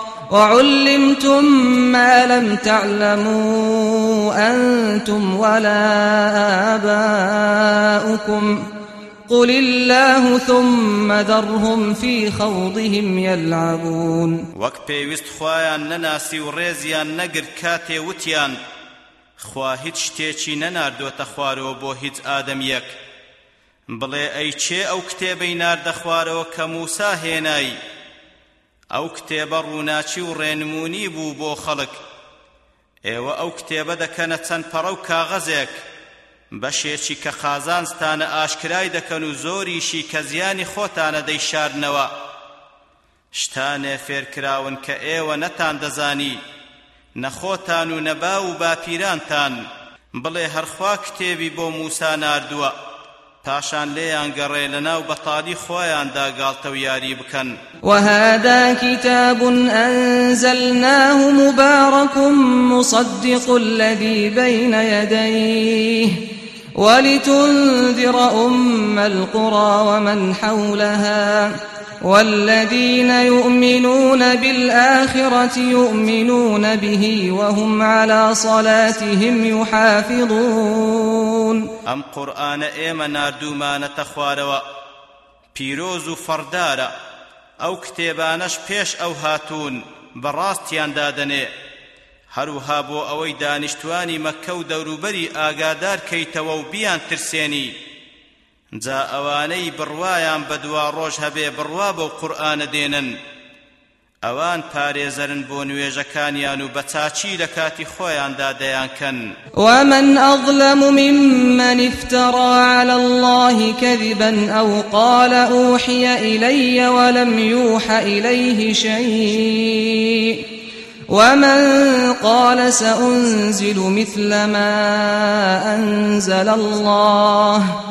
وعلمتم ما لم تعلموا أنتم ولا آباؤكم قل الله ثم ذرهم في خوضهم يلعبون. وەک پێویست خۆیان نەناسی و ڕێزیان نەگرت کاتێ وتیان خوا هیچ شتێکی نەناردۆتە خوارەوە بۆ هیچ ئادەمیەک بڵێ ئەی چێ ئەو کتێبەی ناردە خوارەوە کە ئەو کتێبە ڕووناچی و ڕێنمونی بوو بۆ خەڵک. ئێوە ئەو کتێبە دەکەنە چەند پەڕە و کاغەزێک. بەشێکی کە خازانستانە ئاشکرای دەکەن و زۆریشی کە زیانی خۆتانە دەیشارنەوە. شتانێ فێرکراون کە ئێوە نەتان دەزانی. نەخۆتان و نەبا و باپیرانتان. بڵێ هەرخوا کتێبی بۆ موسا ناردووە. پاشان لێیان گەڕێ لەناو بەتاڵی خۆیاندا گاڵتە و یاری بکەن. وهذا كتاب أنزلناه مبارك مصدق الذي بين يديه. ولتنذر أم القرى ومن حولها. والذين يؤمنون بالآخرة يؤمنون به وهم على صلاتهم يحافظون. أم قرآن إيما ناردومان تخواروا بيروز فردارا. أو كتابانش بيش أو هاتون براستيان دادني هەروها بۆ ئەوەی دانیشتوانی مەکە و دەوروبەری ئاگادار کەیتەوە ترسێنی. جا ئەوانەی بڕوایان بە دوا ڕۆژ هەبێ بڕوا بەو قورئانە دێنن. ئەوان پارێزەرن بۆ نوێژەکانیان و بە چاچی لە کاتی خۆیاندا دەیانکەن. ومن أظلم ممن افترى على الله كذبا أو قال أوحي إلي ولم يوح إليه شيء. ومن قال سأنزل مثل ما أنزل الله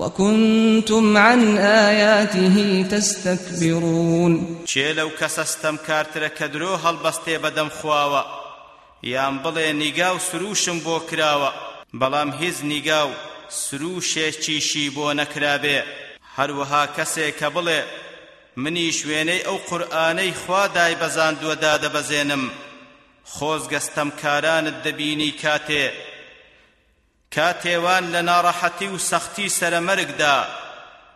وكنتم عن آياته تستكبرون چه لو كسستم كارتر كدرو هل بسته بدم خواوا يام بله نگاو سروشم بو كراوا بلام هز نگاو سروشه چیشی بو نکرابه هر وها کسی که بله منی شوێنەی ئەو قورآانەی خوا دای بەزاند وەدا دەبەزێنم خۆزگەستەمکارانت دەبینی کاتێ. کاتێوان لە ناڕەحەتی و سەختی سەرەمەرگدا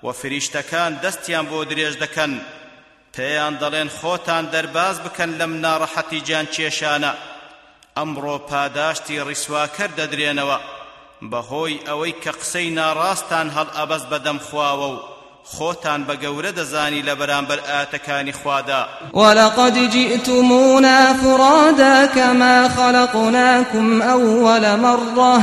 و فریشتەکان دەستیان بۆ درێژ دەکەن. پێیان دەڵێن خۆتان دەرباز بکەن لەم ناڕەحەتی جان کێشانە ئەمڕۆ پاداشتی ڕیسواکەر دەدرێنەوە. بەهۆی ئەوەی کە قسەی ناڕاستان هەڵ ئەبەست بەدەم خواوە و خۆتان بە گەورە دەزانی لە بەرامبەر ئاتەکانی خوادا. ولقد جئتمونا فرادا كما خلقناكم أول مرة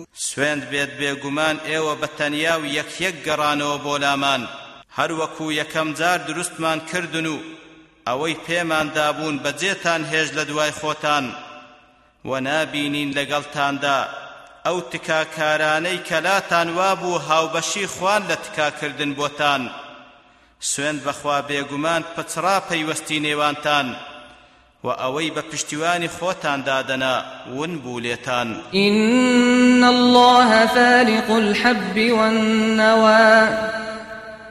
سوێند بێت بێگومان ئێوە بە تەنیا و یەک یەک گەڕانەوە بۆ لامان. هەروەکو یەکەم جار دروستمان کردن و ئەوەی پێمان دابوون بەجێتان هێژ لە دوای خۆتان. و نابینین لەگەڵتاندا ئەو تکاکارانەی کەلاتان وابوو هاوبەشی خوان لە تکاکردن بۆتان. سوێن بەخوا بێگومان پچڕا پەیوەستی نێوانتان. و ئەوەی بە پشتیوانی خۆتان دادەنا ون بوو لێتان إن الله فالق الحب والنوى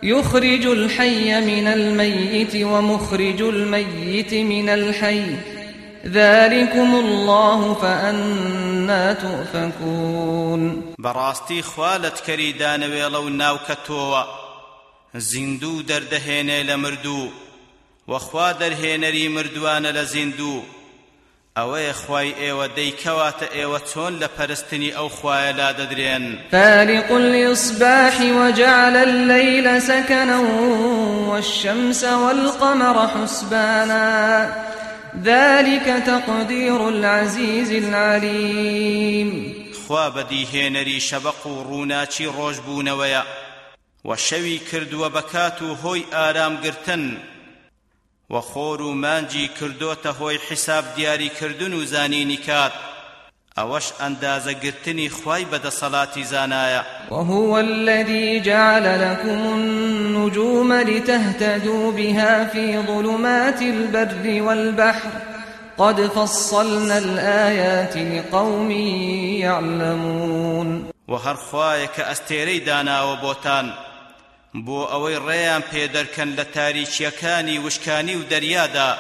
يخرج الحي من الميت ومخرج الميت من الحي. ذلكم الله فأنا تؤفكون. براستي خوالت كريدان ويلو ناوكتوا زیندوو دەردەهێنێ لە وەخوا دەرهێنەری مردوانە لە زیندوو. ئەوەیە خوای ئێوە دەیکەواتە ئێوە چۆن لە پەرستنی ئەو خوایە لا دەدرێن فالق الإصباح وجعل الليل سكنا والشمس والقمر حسبانا. ذلك تقدير العزيز العليم. خوا بەدیهێنەری شەبق و ڕووناچی ڕۆژبوونەوەیە. و شەوی کردووە بەکات و هۆی ئارامگرتن. و خۆر و مانجی کردوتە هۆی حیساب دیاریکردن و زانینی کات. ئەوەش ئەندازەگرتنی خوای بەدەسەڵاتی زانایە. وهو الذي جعل لكم النجوم لتهتدوا بها في ظلمات البر والبحر. قد فصلنا الآيات لقوم يعلمون. وهر خوايك أستيري دانا وبوتان بۆ ئەوەی ڕێیان پێدەرکەن لە تاریچیەکانی وشکانی و دەریادا.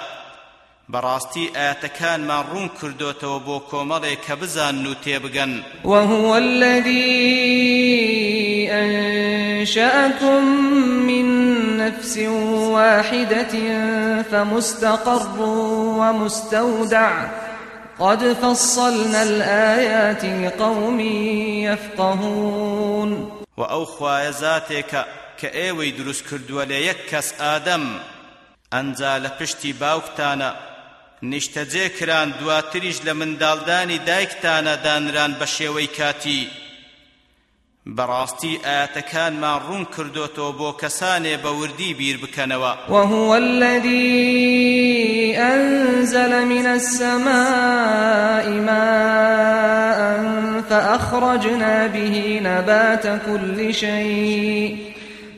بەڕاستی ئاەتەکانمان ڕوون کردوتەوە بۆ کۆمەڵێک کە بزان و تێبگەن. وهو الذي أنشأكم من نفس واحدة فمستقر ومستودع. قد فصلنا الآيات لقوم يفقهون. وأو خوايا ذاتك کە ئێوەی دروست کردووە لە یەک کەس ئادەم. ئەنجا لە پشتی باوکتانە. نیشتەجێ کران دواتریش لە منداڵدانی دایکتانە دانران بە شێوەی کاتی. بەڕاستی ئاەتەکانمان ڕوون کردوتەوە بۆ کەسانێ بە وردی بیر بکەنەوە. وهو الذي أنزل من السماء ماء فأخرجنا به نبات كل شيء.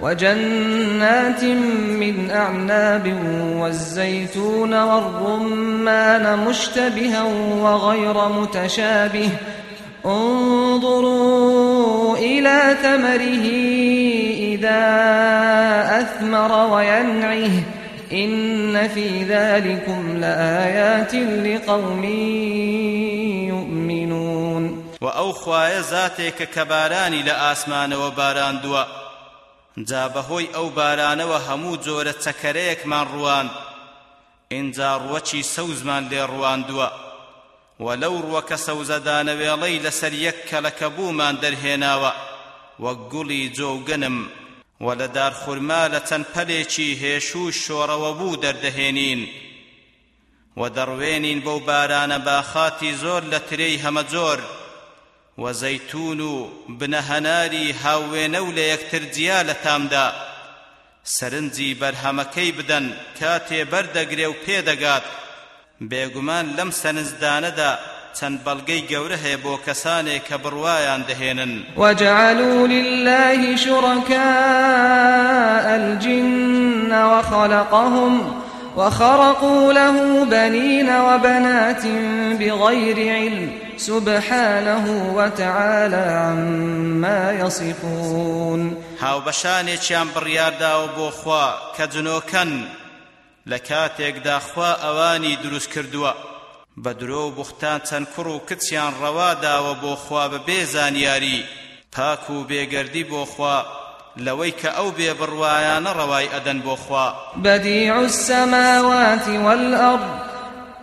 وجنات من أعناب والزيتون والرمان مشتبها وغير متشابه انظروا إلى ثمره إذا أثمر وينعه إن في ذلكم لآيات لقوم يؤمنون. وأو خوايا ذاتك كباراني لآسمان وباران دوا. جا بەهۆی ئەو بارانەوە هەموو جۆرە چەکەرەیەکمان ڕوان. ئینجا ڕوەچی سەوزمان لێ ڕواندووە. و لەو ڕوەکە سەوزەدانەوێڵەی لەسەر یەک کەلەکە بوومان دەرهێناوە. وەک گوڵی جۆگەنم. و لە دارخورما لە چەند پەلێکی هێشوو شۆڕەوە بوو دەردەهێنین. و دەڕوێنین بەو بارانە باخاتی زۆر لە ترەی هەمە جۆر. و زەیتون و بنەهەناری هاوێنە و لە یەکتر جیا لە تامدا. سەرنجی بەرهەمەکەی بدەن کاتێ بەردەگرێ و پێدەگات. بێگومان لەم سەنزدانەدا چەند بەڵگەی گەورە هەیە بۆ کەسانێک کە بڕوایان دەهێنن. وجعلوا لله شركاء الجن وخلقهم وخرقوا له بنين وبنات بغير علم سبحانه وتعالى عما يصفون. هاو بەشانێکیان بڕیارداوە بۆ خوا کە جنۆکەن لە کاتێکدا خوا ئەوانی دروست کردووە بە درۆ و بوختان چەند کوڕ و کچیان ڕەواداوە بۆ خوا بە بێزانیاری پاک و بێگەردی بۆ خوا لەوەی کە ئەو بێ بڕوایانە ڕەوای ئەدەن بۆ خوا بەدیع السماوات والأرض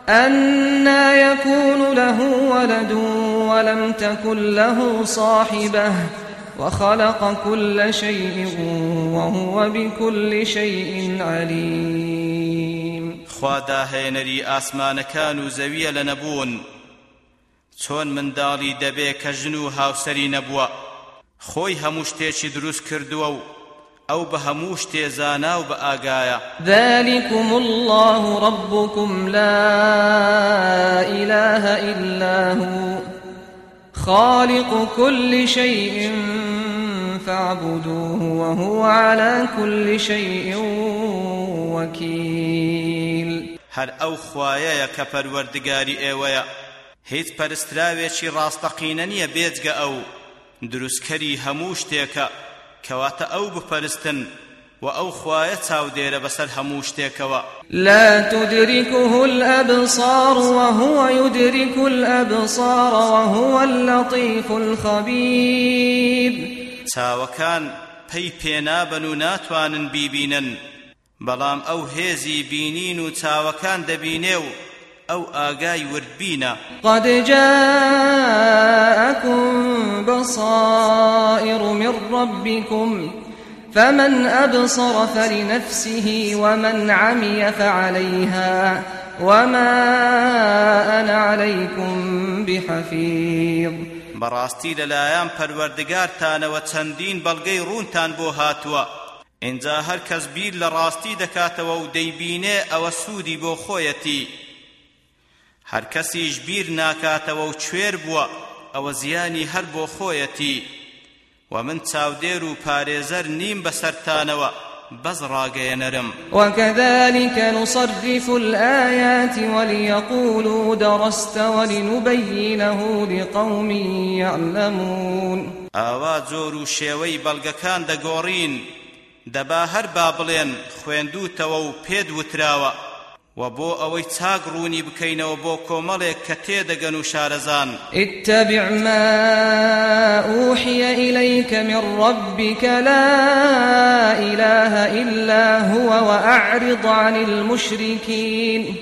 أنا يكون له ولد ولم تكن له صاحبة وخلق كل شيء وهو بكل شيء عليم. خوادا هێنەری ئاسمانەکان و زەویە لە نەبوون چۆن منداڵی دەبێ کە ژن و هاوسەری نەبووە. خۆی هەموو شتێکی دروست کردووە و ئەو بە هەموو شتێ زانا و بە ئاگایە. ذلكم الله ربكم لا إله إلا هو خالق كل شيء فاعبدوه وهو على كل شيء وكيل. هەر ئەو خوایەیە کە پەروەردگاری ئێوەیە هیچ پەرستراوێکی ڕاستەقینە نییە بێجگە ئەو. دروستکەری هەموو شتێکە کەواتە ئەو بپەرستن و ئەو خوایە چاودێرە بەسەر هەموو شتێکەوە. لا تدركه الأبصار وهو يدرك الأبصار وهو اللطيف الخبير. چاوەکان پەی پێنابن و ناتوانن بیبینن بەڵام ئەو هێزی بینین و چاوەکان دەبینێ و أو آقاي وردبينا. قد جاءكم بصائر من ربكم فمن أبصر فلنفسه ومن عمي فعليها وما أنا عليكم بحفيظ. بەڕاستی لەلایەن پەروەردگارتانەوە چەندین بەڵگەی ڕوونتان بۆ هاتووە ئینجا هەر کەس بیر لە ڕاستی دەکاتەوە و دەیبینێ ئەوە سوودی بۆ خۆیەتی هەر کەسیش بیر ناکاتەوە و کوێر بووە ئەوە زیانی هەر بۆ خۆیەتی. و من چاودێر و پارێزەر نیم بەسەرتانەوە بەس ڕاگەیەنەرم. وكذلك نصرف الآيات وليقولوا درست ولنبينه لقوم يعلمون. ئاوا جۆر و شێوەی بەڵگەکان دەگۆڕین. دەبا هەر با بڵێن خوێندووتەوە و پێت وتراوە وە بۆ ئەوەی چاک ڕوونی بکەینەوە بۆ کۆمەڵێک کە تێدەگەن شارەزان اتبع ما أوحي إليك من ربك لا إله إلا هو وأعرض عن المشركين.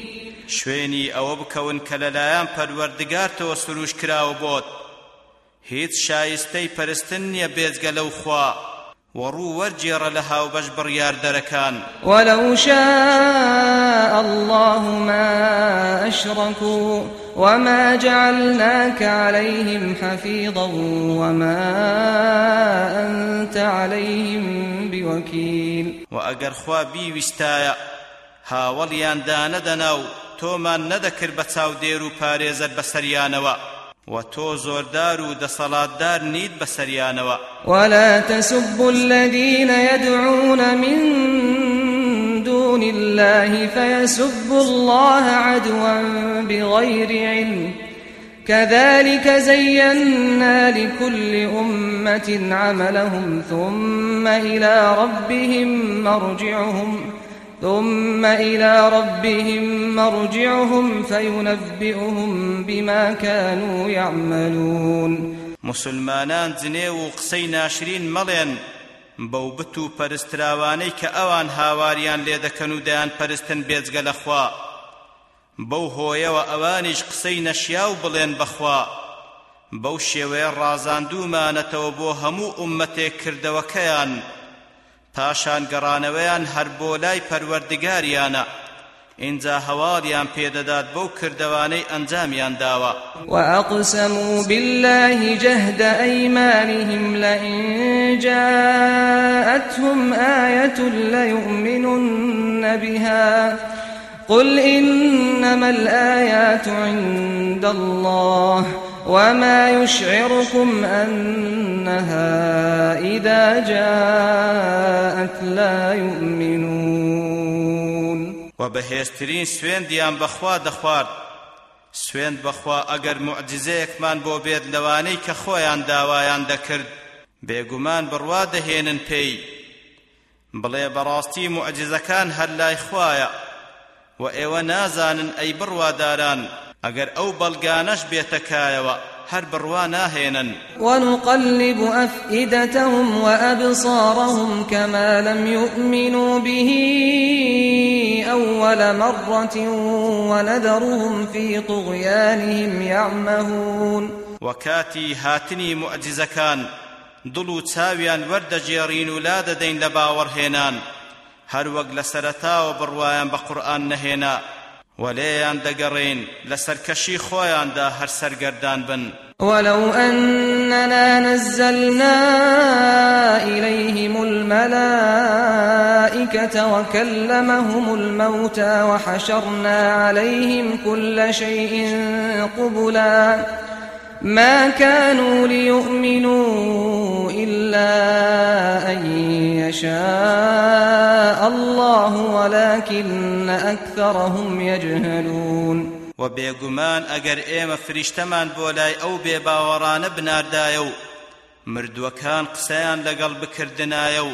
شوێنی ئەوە بکەوە کە لەلایەن پەروەردگارتەوە سروش کراوە بۆت هیچ شایستەی پەرستن نیە بێجگە لەو خوا و ڕوو وەرگێڕە لە هاوبەش بڕیار دەرەکان ولو شاء الله ما أشركوا وما جعلناك عليهم حفيظا وما أنت عليهم بوكيل. وە ئەگەر خوا بیویستایە هاوڵیان دانەدەنا و تۆمان نەدەکرد بە چاودێر و پارێزەر بەسەریانەوە و تۆ زۆردار و دەسەڵاتدار نیت بەسەریانەوە ولا تسبوا الذين يدعون من دون الله فيسبوا الله عدوا بغير علم. كذلك زينا لكل أمة عملهم ثم إلى ربهم مرجعهم. ثم إلى ربهم مرجعهم فينبئهم بما كانوا يعملون. مسلمانان جنێ و قسەی ناشرین مەڵێن بەو بت و پەرستراوانەی کە ئەوان هاواریان لێ دەکەن و دەیان پەرستن بێجگە لەخوا. بەو هۆیەوە ئەوانیش قسەی نەشیا و بڵێن بەخوا. بەو شێوەیە ڕازاندومانەتەوە بۆ هەموو ئومەتێک کردەوەکەیان. پاشان گەڕانەوەیان هەر بۆ لای پەروەردگاریانە. اینجا هەواڵیان پێدەدات بەو کردەوانەی ئەنجامیان داوە. وأقسموا بالله جهد أيمانهم لئن جاءتهم آية ليؤمنن بها. قل إنما الآيات عند الله. وما يشعركم أنها إذا جاءت لا يؤمنون وە بەهێزترین سوێندیان بە خوا دەخوارد سوێند بە خوا ئەگەر موعجیزەیەکمان بۆ بێت لەوانەی کە خۆیان داوایان دەکرد بێگومان بڕوا دەهێنن پێی بڵێ بەڕاستی موعجیزەکان هەر لای خوایە و ئێوە نازانن ئەی بڕواداران ئەگەر ئەو بەڵگانەش بێتە کایەوە هەر بڕوا ناهێنن ونقلب أفئدتهم وأبصارهم كما لم يؤمنوا به أول مرة ونذرهم في طغيانهم يعمهون. وكاتي هاتني معجزكان دڵ و چاویان وەردەجێڕین و لا دەدەین لە باوەڕهێنان هەروەک لە سەرەتاوە بڕوایان بە قورئان نەهێنا وليان دقرين لسركشي خويان دا هر سرگردان بن. ولو أننا نزلنا إليهم الملائكة وكلمهم الموتى وحشرنا عليهم كل شيء قبلا ما كانوا ليؤمنوا إلا أن يشاء الله ولكن أكثرهم يجهلون. وە بێگومان ئەگەر ئێمە فریشتەمان بۆلای ئەو بێباوەڕانە بناردایە و مردووەکان قسەیان لەگەڵ بکردنایە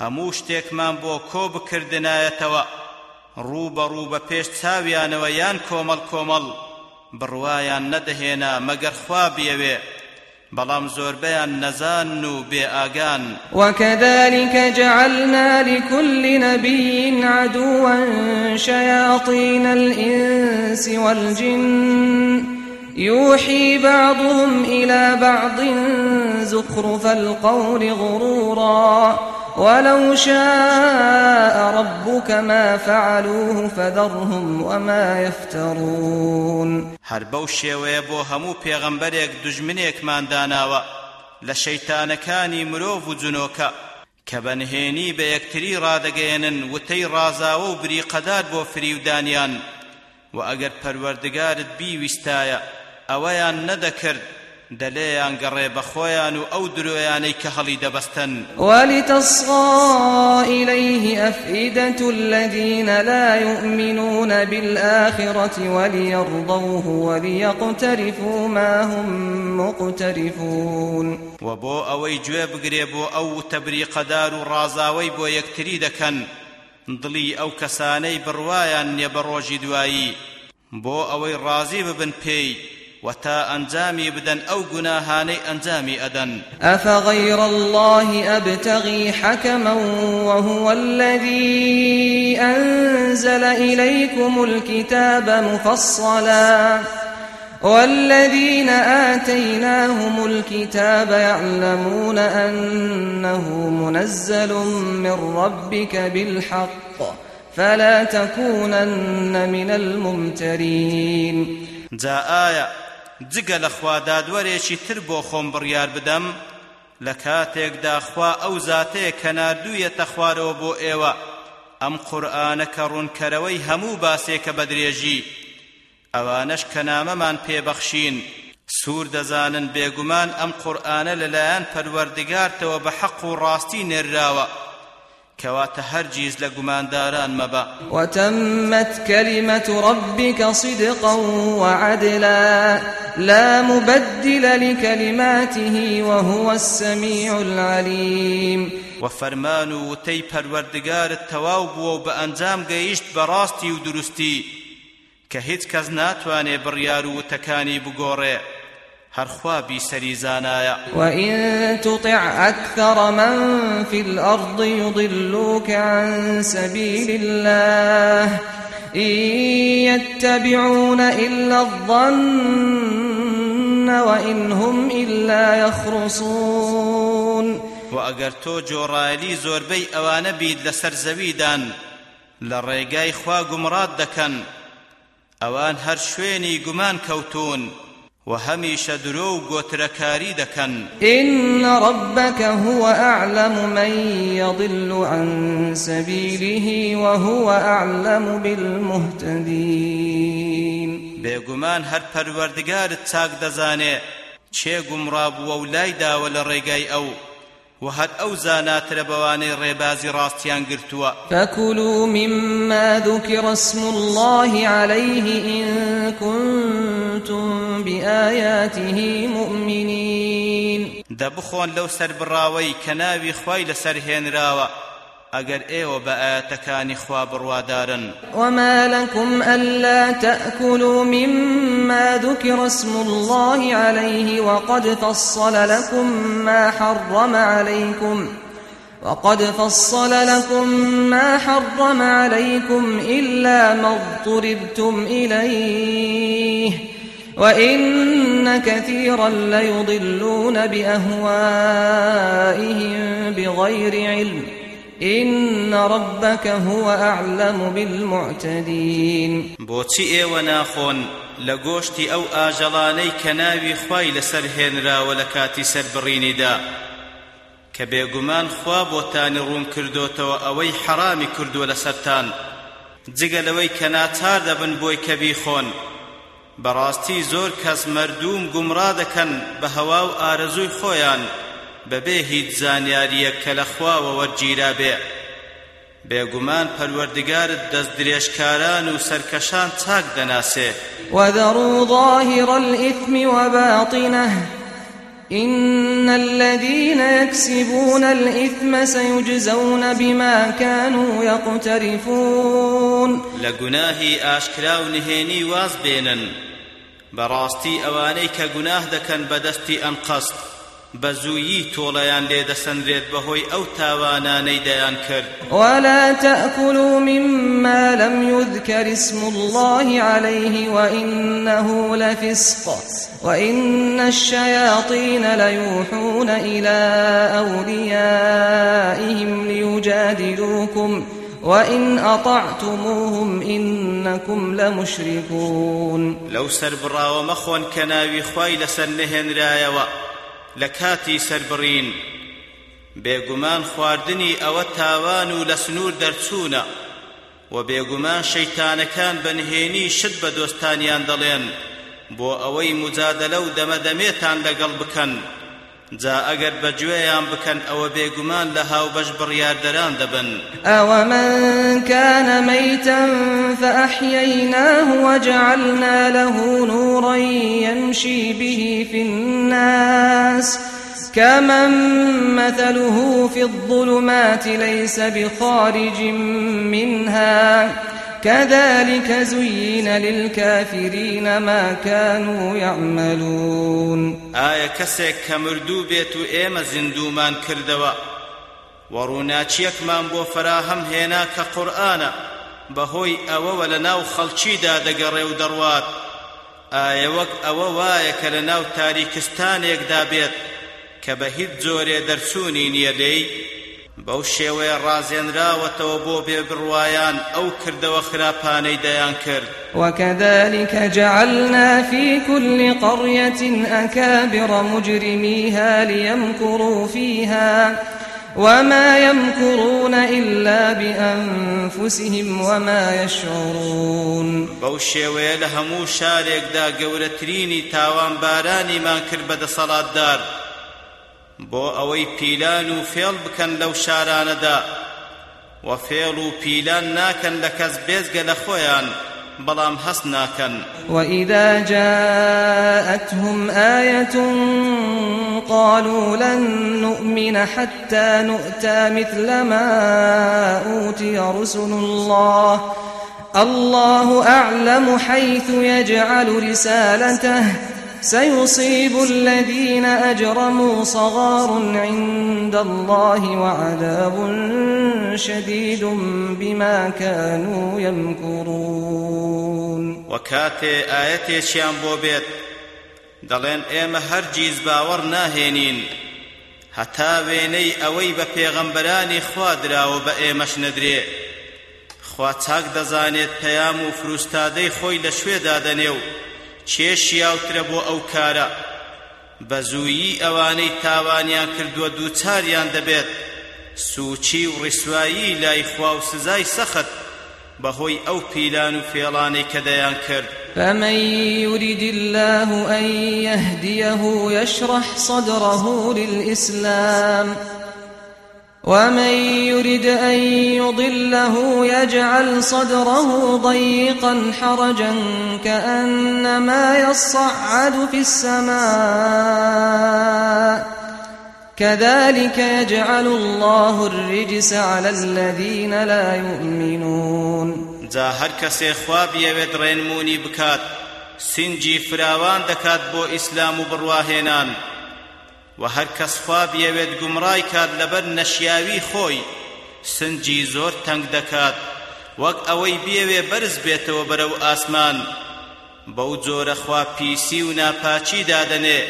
و هەموو شتێکمان بۆ کۆ بکردنایەتەوە؟ ڕوو بە ڕوو یان کۆمەڵ کۆمەڵ. بڕوایان نەدەهێنا مەگەر خوا بیەوێ. بەڵام زۆربەیان نەزان و بێئاگان. وكذلك جعلنا لكل نبي عدوا شياطين الإنس والجن. يوحي بعضهم إلى بعض زخرف القول غرورا. ولو شاء ربك ما فعلوه فذرهم وما يفترون. هەر بەو شێوەیە بۆ هەموو پێغەمبەرێک دژمنێکمان داناوە لە شەیتانەکانی مرۆڤ و جنۆکە کە بەنهێنی بە یەکتری ڕادەگەێنن وتەی ڕازاوە و بریقەدار بۆ فریودانیان و ئەگەر پەروەردگارت بیویستایە ئەوەیان نەدەکرد دەلێیان گەڕێ بە خۆیان و ئەو درۆیانەی کە هەڵی دەبەستن. وەلیتەسڕائیلەیه ئەفئیدەت الذین لا يؤمنون بالآخرة وليرضوه وليقترفوا ما هم مقترفون. وبو ئەوەی گوێ بگرێ بۆ ئەو تەبریقەدار و ڕازاوەی بۆ یەکتری دەکەن. دڵی ئەو کەسانەی بڕوایان نیە بە ڕۆژی دوایی. بۆ ئەوەی ڕازی ببن پێی. وتا أنجامي بدن أو گناهاني أنجامي أدن أفغير الله أبتغي حكما وهو الذي أنزل إليكم الكتاب مفصلا والذين آتيناهم الكتاب يعلمون أنه منزل من ربك بالحق فلا تكونن من الممترين. جاء آية جگە لە خوادادوەرێکی تر بۆ خۆم بڕیار بدەم لە کاتێکدا خوا ئەو زاتەیە کە ناردوویەتە خوارەوە بۆ ئێوە. ئەم قورئانە کە ڕوونکەرەوەی هەموو باسێکە بەدرێژی ئەوانەش کە نامەمان پێبەخشین. سوور دەزانن بێگومان ئەم قورئانە لەلایەن پەروەردگارتەوە بە حەق و ڕاستی نێراوە کەواتە هەرگیز لە گومانداران مەبە وتمت كلمة ربك صدقا وعدلا لا مبدل لكلماته وهو السميع العليم. وفرمان وتەی پەروەردگارت تەواو بووە و بە ئەنجام گەیشت بەڕاستی و دروستی کە هیچ کەس ناتوانێ بڕیار و وتەکانی بگۆڕێ. هەرخوا بیسەری زانایە وإن تطع أكثر من في الأرض يضلوك عن سبيل الله إن يتبعون إلا الظن وإن هم إلا يخرصون وأجر تو جۆڕایلی زۆربەی ئەوانە بیت لەسەر زەویدان لە ڕێگای خوا گومڕات دەکەن ئەوان هەر شوێنی وهميش درو قوتركاري دكن إن ربك هو أعلم من يضل عن سبيله وهو أعلم بالمهتدين. بيقمان هر پروردگار تاك دزاني چه گمراب و ولای دا ول ڕێگای ئەو؟ وهد أو زانات ربواني ريبازي راستيان قرتوا. فكلوا مما ذكر اسم الله عليه إن كنتم بآياته مؤمنين. دبخون لو سر براوي كناوي خوي لسرهن راوي ئەگەر ئێوە بە ئاەتەکانی خوا بڕوادارن. وما لكم ألا تأكلوا مما ذكر اسم الله عليه وقد فصل لكم ما حرم عليكم وقد فصل لكم ما حرم عليكم إلا ما اضطربتم إليه وإن كثيرا ليضلون بأهوائهم بغير علم. إن ربك هو أعلم بالمعتدين. بوتي إيوة ناخون لقوشتي أو آجلاني كناوي خواي لسرهن را ولكاتي سربريني دا کە بێگومان خوا بۆتانی ڕوون کردۆتەوە ئەوەی حەرامی کردووە لەسەرتان جگە لەوەی کە ناچار دەبن بۆی کە بیخۆن بەڕاستی زۆر کەس مەردوم گومڕا دەکەن بە هەوا و ئارەزووی خۆیان. بەبێ هیچ زانیاریەک کە لە خواوە وەرگیرا بێ. بێگومان پەروەردگارت دەست درێژکاران و سەرکەشان چاک دەناسێ. وذروا ظاهر الإثم وباطنه. إن الذين يكسبون الإثم سيجزون بما كانوا يقترفون. لقناهي آشكراو نهيني واز بينن براستي أوانيك قناه دكن بدستي أنقصت بزويي توليان ليد سنريد بهوي أو تاوانا دەیان کرد ولا تأكلوا مما لم يذكر اسم الله عليه وإنه لفسق وإن الشياطين ليوحون إلى أوليائهم ليجادلوكم وإن أطعتموهم إنكم لمشركون. لو سر برا ومخون كناوي خويل سنهن رايوا لە کاتی سربڕین بێگومان خواردنی ئەوە تاوان و لە سنوور دەرچوونە و بێگومان شەیتانەکان بەنهێنی شت بە دۆستانیان دەڵێن بۆ ئەوەی مجادلە و دەمەدەمێتان لەگەڵ بکەن. جا ئەگەر بەگوێیان بکەن ئەوە بێگومان هاوبەش بڕیاردەران دەبن. ئەوەمن كان ميتا فأحييناه وجعلنا له نورا يمشي به في الناس. كمن مثله في الظلمات ليس بخارج منها. كذلك زين للكافرين ما كانوا يعملون. آية كسك كمردو بيت إيما زندومان كردوا وروناچيك من بو فراهم هنا كقرآن بهوي أو ولناو خلشي دا دقري ودروات آية وك أو وايك لناو تاريكستان يقدا بيت كبهيد زوري درسوني نيلي بەو شێوەیە ڕازێنراوەتەوە بۆ بێبڕوایان ئەو کردەوە خراپانەی دەیان کرد. وكذلك جعلنا في كل قرية أكابر مجرميها ليمكروا فيها وما يمكرون إلا بأنفسهم وما يشعرون بوشي ويل همو شارك دا قورتريني تاوان باراني ما كربد صلاة دار بۆ ئەوەی پیلان و فێڵ بکەن لەو شارانەدا وفێڵ و پیلان ناکەن لە کەس بێزگە لە خۆیان ناکەن. وإذا جاءتهم آية قالوا لن نؤمن حتى نؤتى مثل ما أوتي رسل الله. الله أعلم حيث يجعل رسالته. سيصيب الذين أجرموا صغار عند الله وعذاب شديد بما كانوا يمكرون. وكاتي آيتي شيان بوبيت دەڵێن ئێمە هەرگیز باوەڕ ناهێنین هەتا وێنەی ئەوەی بە پێغەمبەرانی خوا دراوە بە ئێمەش نەدرێ خوا چاک دەزانێت پەیام و فروستادەی خۆی لە شوێدا دەنێ و چێشیاوترە بۆ ئەو کارە. بە زوویی ئەوانەی تاوانیان کردووە دووچاریان دەبێت. سوچی و ڕیسوایی لای خوا و سزای سەخت بەهۆی ئەو پیلان و فێڵانەی کە دەیان کرد. فمن يرد الله أن يهديه يشرح صدره للإسلام. ومن يرد أن يضله يجعل صدره ضيقا حرجا كأنما يصعد في السماء. كذلك يجعل الله الرجس على الذين لا يؤمنون. جا هەر کەسێ خوا بیەوێت ڕێنمونی بکات فراوان دەکات بۆ ئیسلام و بڕواهێنان و هەر کەس خوا بیەوێت گومڕای کات لەبەر نەشیاوی خۆی سنجی زۆر تەنگ دەکات. وەک ئەوەی بیەوێ بەرز بێتەوە بەرەو ئاسمان. بەو جۆرە خوا پیسی و ناپاچی دادەنێ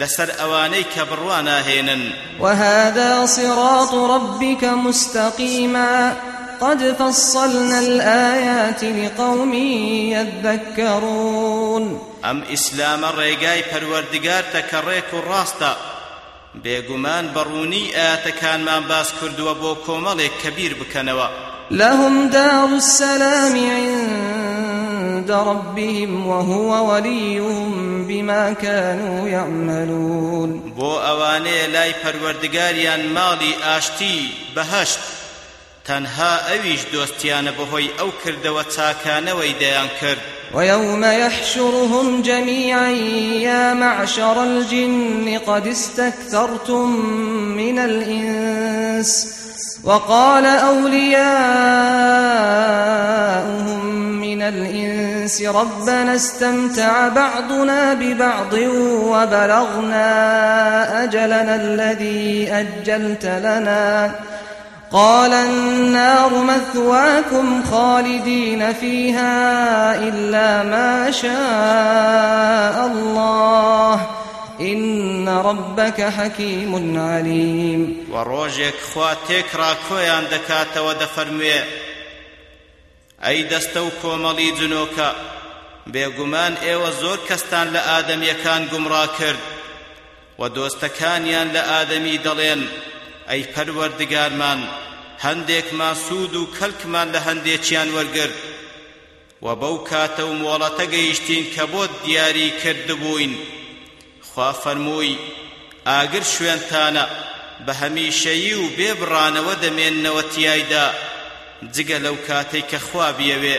لەسەر ئەوانەی کە بڕوا ناهێنن. وهذا صراط ربك مستقيما. قد فصلنا الآيات لقوم يذكرون. ئیسلامە ڕێگای پەروەردگار تەکەڕێک و ڕاستە. بێگومان بەڕوونی ئاەتەکانمان باس کردووە بۆ کۆمەڵێک کەبیر بکەنەوە. لهم دار السلام عند ربهم وهو وليهم بما كانوا يعملون. بۆ ئەوانەیە لای پەروەردگاریان ماڵی ئاشتی بەهەشت تەنها ئەویش دۆستیانە بەهۆی ئەو کردەوە چاکانەوەی دەیان کرد. ويوم يحشرهم جميعا يا معشر الجن قد استكثرتم من الإنس وقال أولياؤهم من الإنس ربنا استمتع بعضنا ببعض وبلغنا أجلنا الذي أجلت لنا قال النار مثواكم خالدين فيها إلا ما شاء الله. إن ربك حكيم عليم. وە ڕۆژێک خوا تێکڕا کۆیان دەکات و دەفەرمێ ئەی دەستە و کۆمەڵی جنۆکە. بێگومان ئێوە زۆر کەستان لە ئادەمیەکان گومڕا کرد. و دۆستەکانیان لە ئەی پەروەردگارمان هەندێکمان سوود و کەلکمان لە هەندێکیان وەرگرت و بەو کاتە و مۆڵەتە گەیشتین کە بۆت دیاری کردبووین. خوا فەرمووی ئاگر شوێنتانە بە هەمیشەیی و بێبڕانەوە دەمێننەوە تیایدا. جگە لەو کاتەی کە خوا بیەوێ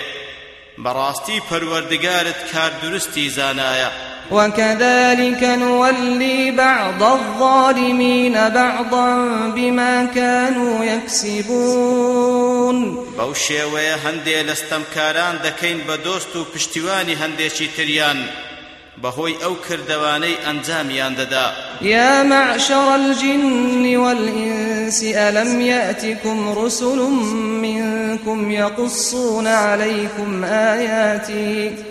بەڕاستی پەروەردگارت کار درستی زانایە. وكذلك نولي بعض الظالمين بعضا بما كانوا يكسبون. بەو شێوەیە هەندێ لەستەمکاران دەکەین بە دۆست و پشتیوانی هەندێکی تریان. بەهۆی ئەو کردەوانەی ئەنجامیان دەدا. يا معشر الجن والإنس ألم يأتكم رسل منكم يقصون عليكم آياتي؟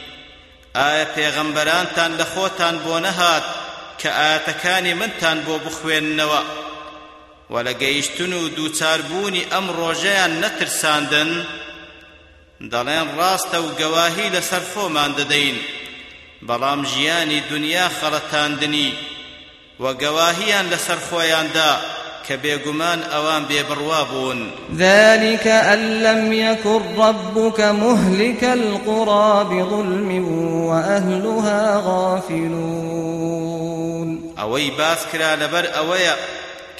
ئایا پێغەمبەرانتان لە خۆتان بۆ نەهات کە ئاەتەکانی منتان بۆ بخوێننەوە؟ و لە گەیشتن و دووچاربوونی ئەم ڕۆژەیان نەترساندن دەڵێن ڕاستە و گەواهی لەسەر خۆمان دەدەین. بەڵام ژیانی دنیا خەڵەتاندنی و گەواهیان لەسەر خۆیاندا. کە بێگومان ئەوان بێبڕوا بوون ذلك أن لم يكن ربك مهلك القرى بظلم وأهلها غافلون. ئەوەی باس کرا لەبەر ئەوەیە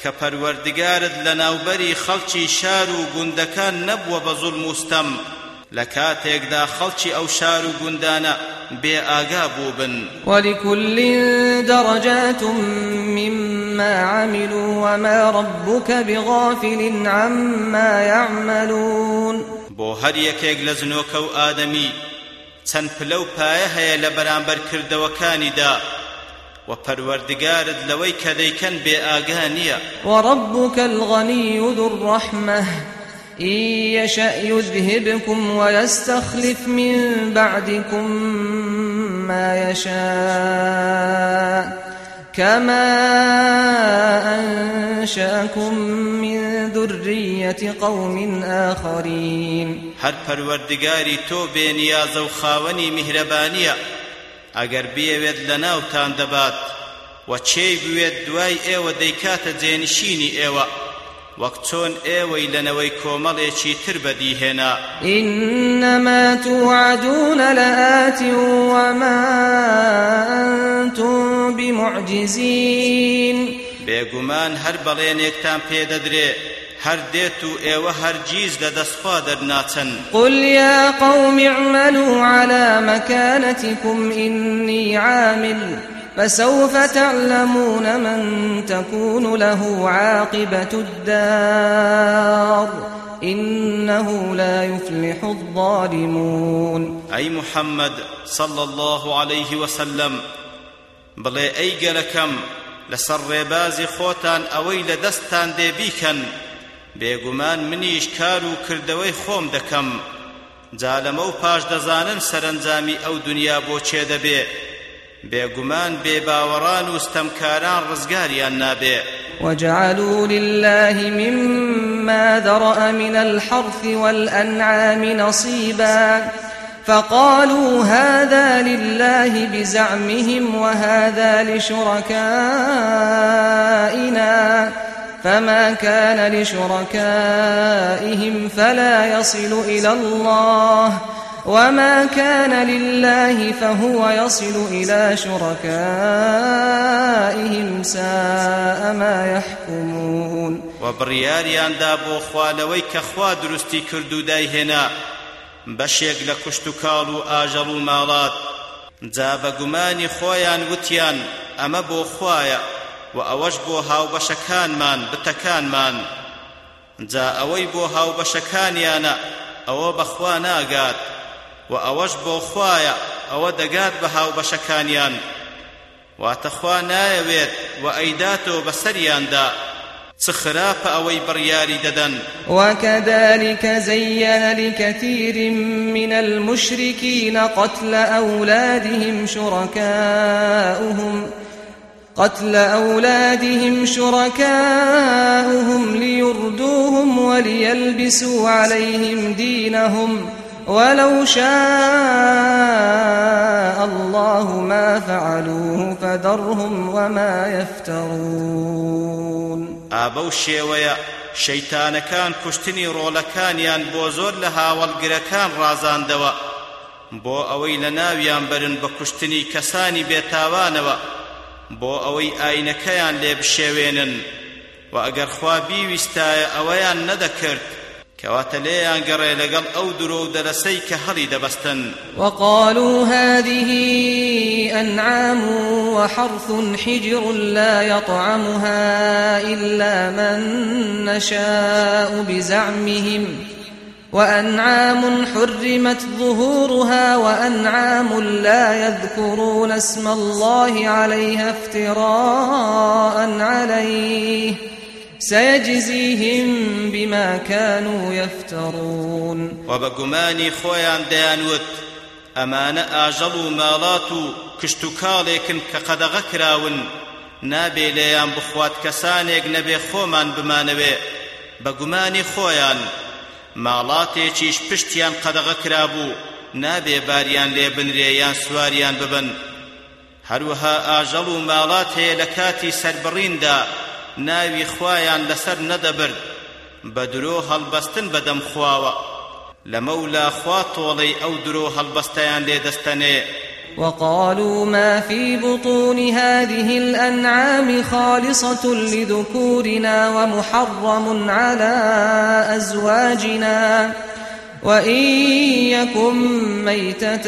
کە پەروەردگارت لە ناوبەری خەڵکی شار و گوندەکان نەبووە بە لە کاتێکدا خەڵکی ئەو شار و گوندانە بێ ئاگا بوو بن. ولكل درجات مما عملوا وما ربك بغافل عما يعملون. بۆ هەر یەکێک لە زنۆکە و ئادەمی چەند پلە و پایە هەیە لە بەرامبەر کردەوەکانیدا. و پەروەردگارت لەوەی کە دەیکەن بێ ئاگا نییە. وربك الغني ذو الرحمة. إن يشأ يذهبكم ويستخلف من بعدكم ما يشاء كما أنشأكم من ذرية قوم آخرين. هەر پەروەردگاری تۆ بێنیازە و خاوەنی میهرەبانیە. ئەگەر بێوێت لە ناوتان دەبات و چێی بوێت دوای ئێوە دەیکاتە جێنشینی ئێوە. وەک چۆن ئێوەی لەنەوەی کۆمەڵێکی تر بەدیهێنا. إنما توعدون لآت وما أنتم بمعجزين. بێگومان هەر بەڵێنێکتان پێدەدرێ هەر دێت و ئێوە هەرگیز لە دەستخوا دەرناچن. قل يا قوم اعملوا على مكانتكم إني عامل. فسوف تعلمون من تكون له عاقبة الدار. إنه لا يفلح الظالمون. أي محمد صلى الله عليه وسلم بڵێ ئەی گەلەکەم لەسەر ڕێبازی خۆتان ئەوەی لە دەستان دێبیکەن بێگومان منیش کار و کردەوەی خۆم دەکەم پاش دەزانن سەرنجامی ئەو دنیا بۆ چێ بێگومان بێباوەڕان و ستەمکاران ڕزگاریان نابێ. وجعلوا لله مما ذرأ من الحرث والأنعام نصيبا. فقالوا هذا لله بزعمهم وهذا لشركائنا. فما كان لشركائهم فلا يصل إلى الله. وما كان لله فهو يصل إلى شركائهم ساء ما يحكمون وبرياريان دابو خوالوي كخوا درستي كردو دايهنا بەشێک لە کوشت و کاڵ و ئاژەڵ و ماڵات جا بە گومانی خۆیان وتیان ئەمە بۆ خوایە و ئەوەش بۆ هاوبەشەکانمان بتەکانمان جا ئەوەی بۆ هاوبەشەکانیانە ئەوە بەخوا و ئەوەش بۆ خوایە ئەوە دەگات بە هاوبەشەکانیان واتە خوا نایەوێت و ئەیداتەوە بەسەریاندا برياري ددن وكذلك زين لكثير من المشركين قتل أولادهم شركاؤهم قتل أولادهم شركاؤهم ليردوهم وليلبسوا عليهم دينهم ولو شاء الله ما فعلوه فذرهم وما يفترون. ئابە و شێوەیە شەیتانەکان کوشتنی ڕۆڵەکانیان بۆ زۆر لە هاوڵگرەکان ڕازاندەوە. بۆ ئەوەی لە ناویان برن بە کوشتنی کەسانی بێتاوانەوە بۆ ئەوەی ئاینەکەیان لێ بشێوێنن و ئەگەر خوا بیویستایە ئەوەیان نەدەکرد. کەواتە لێیان گەڕێ لەگەڵ ئەو درۆ و دەرەسەی دەبەستن وقالوا هذه أنعام وحرث حجر لا يطعمها إلا من نشاء بزعمهم. وأنعام حرمت ظهورها وأنعام لا يذكرون اسم الله عليها افتراء عليه. سيجزيهم بما كانوا يفترون. وبقماني خويان ديانوت ئەمانە ئاژەڵ و ماڵات و کشت و کاڵێکن کە قەدەغە کراون نابێ لێیان بخوات کەسانێک نەبێ خۆمان بمانەوێ بە گومانی خۆیان ماڵاتێکیش پشتیان قەدەغە کرابوو نابێ باریان لێ بنرێ یان سواریان ببن. هەروەها ئاژەڵ و ماڵات هەیە لە کاتی سەربڕیندا ناوی خوایان لەسەر نەدەبرد. بە درۆ هەڵبەستن بەدەم خواوە لەمەولا خوا تۆڵەی ئەو درۆ هەڵبەستەیان وقالوا ما في بطون هذه الأنعام خالصة لذكورنا ومحرم على أزواجنا. وإن يكن ميتة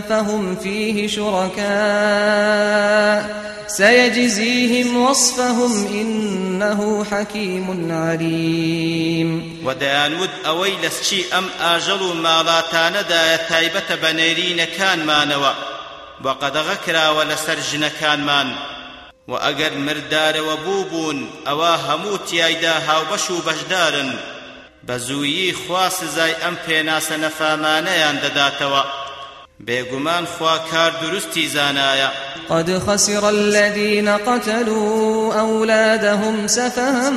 فهم فيه شركاء سيجزيهم وصفهم إنه حكيم عليم. ودانود أوي لسشي أم آجل مالاتان دا تايبة بنيرين كان مانوا. وقد غكرا ولسرجن كان مان. وأجر مردار وبوبون أوا هموت يايدا هاوبشو بشدارن بزويي خواس زاي أم پێناسە نەفامانەیان دەداتەوە. بێگومان خوا کار درستی زانایە. قد خسر الذين قتلوا أولادهم سفها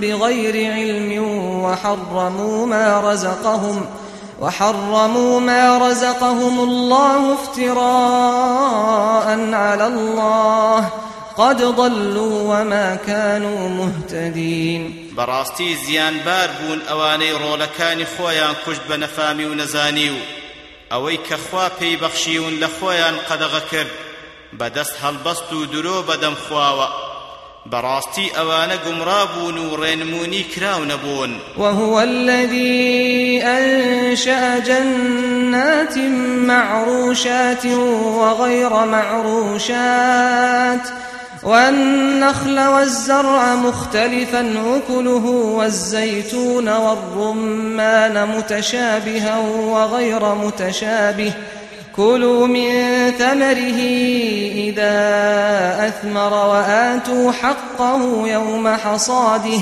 بغير علم وحرموا ما رزقهم وحرموا ما رزقهم الله افتراء على الله. قد ضلوا وما كانوا مهتدين. براستي زيان باربون اواني رولكاني خويان كشت بنفامي ونزانيو اوي كخوا پي بخشيون لخويان قد غكر بدست هەڵبەست و درۆ بەدەم خواوە. بەڕاستی ئەوانە گومڕابوون و ڕێنمونی وهو الذي أنشأ جنات معروشات وغير معروشات. والنخل والزرع مختلفا أكله والزيتون والرمان متشابها وغير متشابه. كلوا من ثمره إذا أثمر وآتوا حقه يوم حصاده.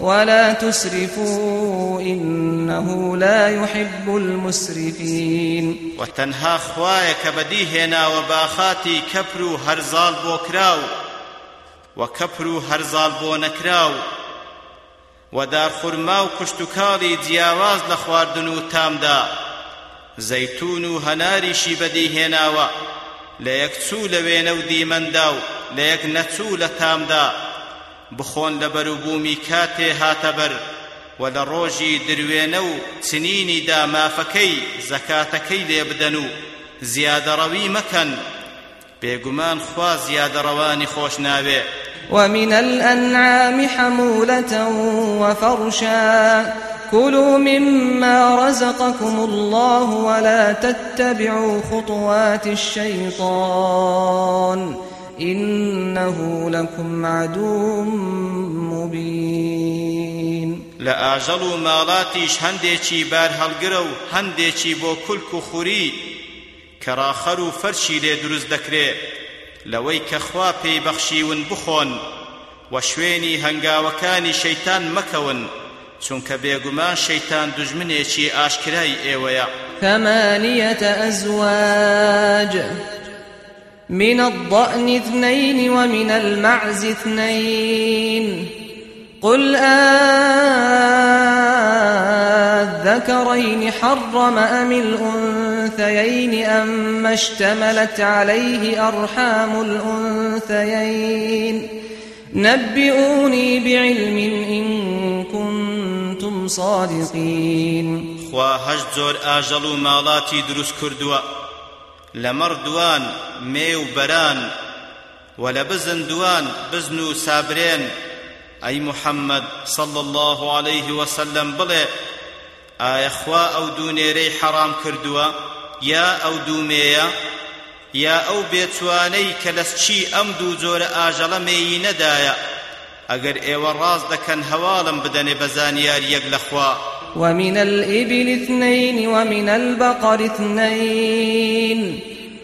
ولا تسرفوا إنه لا يحب المسرفين. وتنها خوايك بديهنا وباخاتي كبرو هرزال بوكراو. وكبرو هرزال بونكراو ودار خرما و کشتتوکاڵی جیاواز لە خواردن و تامدا. زەیتون و هەناریشی بەدیهێناوە لە یەکچوو لە وێنە و دیمەندا و لە یەک نەچوو لە تامدا. بخۆن لە بەروبوومی کاتێ هاتەبەر و لە ڕۆژی دروێنە و چنینیدا مافەکەی زەکاتەکەی لێ بدەن و زیادەڕەوی مەکەن. بێگومان خوا زیادەڕەوانی خۆش ناوێ. ومن الأنعام حمولة وفرشا. كلوا مما رزقكم الله ولا تتبعوا خطوات الشيطان. إنه لكم عدو مبين. لآجل مالاتيش هنديشي بار هلقرو هنديشي بو كلكو خوري كراخر فرشي دروز دكري. لەوەی کە خوا پێی بەخشیون بخۆن و شوێنی هەنگاوەکانی شەیتان مەکەون چونکە بێگومان شەیتان ئاشکرای ئێوەیە ثمانية أزواج من الضأن اثنين ومن المعز اثنين. قل آذكرين حرم أم الأنثيين أم اشتملت عليه أرحام الأنثيين نبئوني بعلم إن كنتم صادقين خوا هەشت زۆر ئاژەڵ و ماڵاتی دروست کردووە. لە مەڕدوان مێ و بەران ئەی محەممەد صلى الله عليه وسلم بڵێ ئایا خوا ئەو دوو نێرەی حەرام کردووە؟ یا ئەو دوومێیە یا ئەو بێتوانەی کە لەسچی ئەم دوو جۆرە ئاژەڵە مێیی نەدایە؟ ئەگەر ئێوە ڕاست دەکەن هەواڵم بدەنێ بە زانیار یەک لەخوا ومن الإبل اثنين ومن البقر اثنين.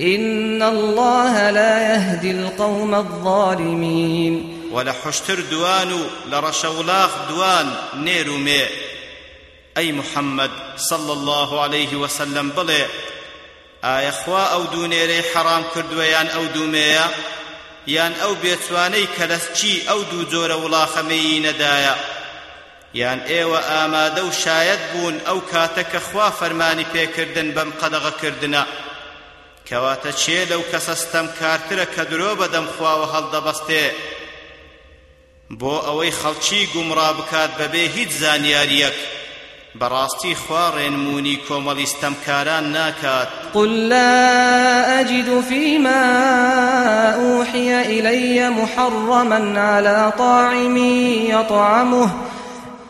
إن الله لا يهدي القوم الظالمين. ولحشتر دوان لرشولاخ دوان نيرو مي. أي محمد صلى الله عليه وسلم بڵێ. ئایا خوا ئەو دوو نێرەی حەرام کردووە ئەو دوو مێیە؟ یان ئەو بێچوانەی کە لە سکی ئەو دوو جۆرە وڵاخە مێیەنەدایە؟ یان ئێوە ئامادە و شاید بوون ئەو کاتە کە خوا فەرمانی پێ کردن بەم کەواتە کێ لەو کەسە ستەمکارترە کە درۆ بەدەم خواوە هەڵدەبەستێ؟ بۆ ئەوەی خەڵکی گومڕا بکات بەبێ هیچ زانیاریەک. بەڕاستی خوا ڕێنموونی کۆمەڵی ستەمکاران ناکات قل لا أجد فيما أوحي إلي محرما على طاعم يطعمه.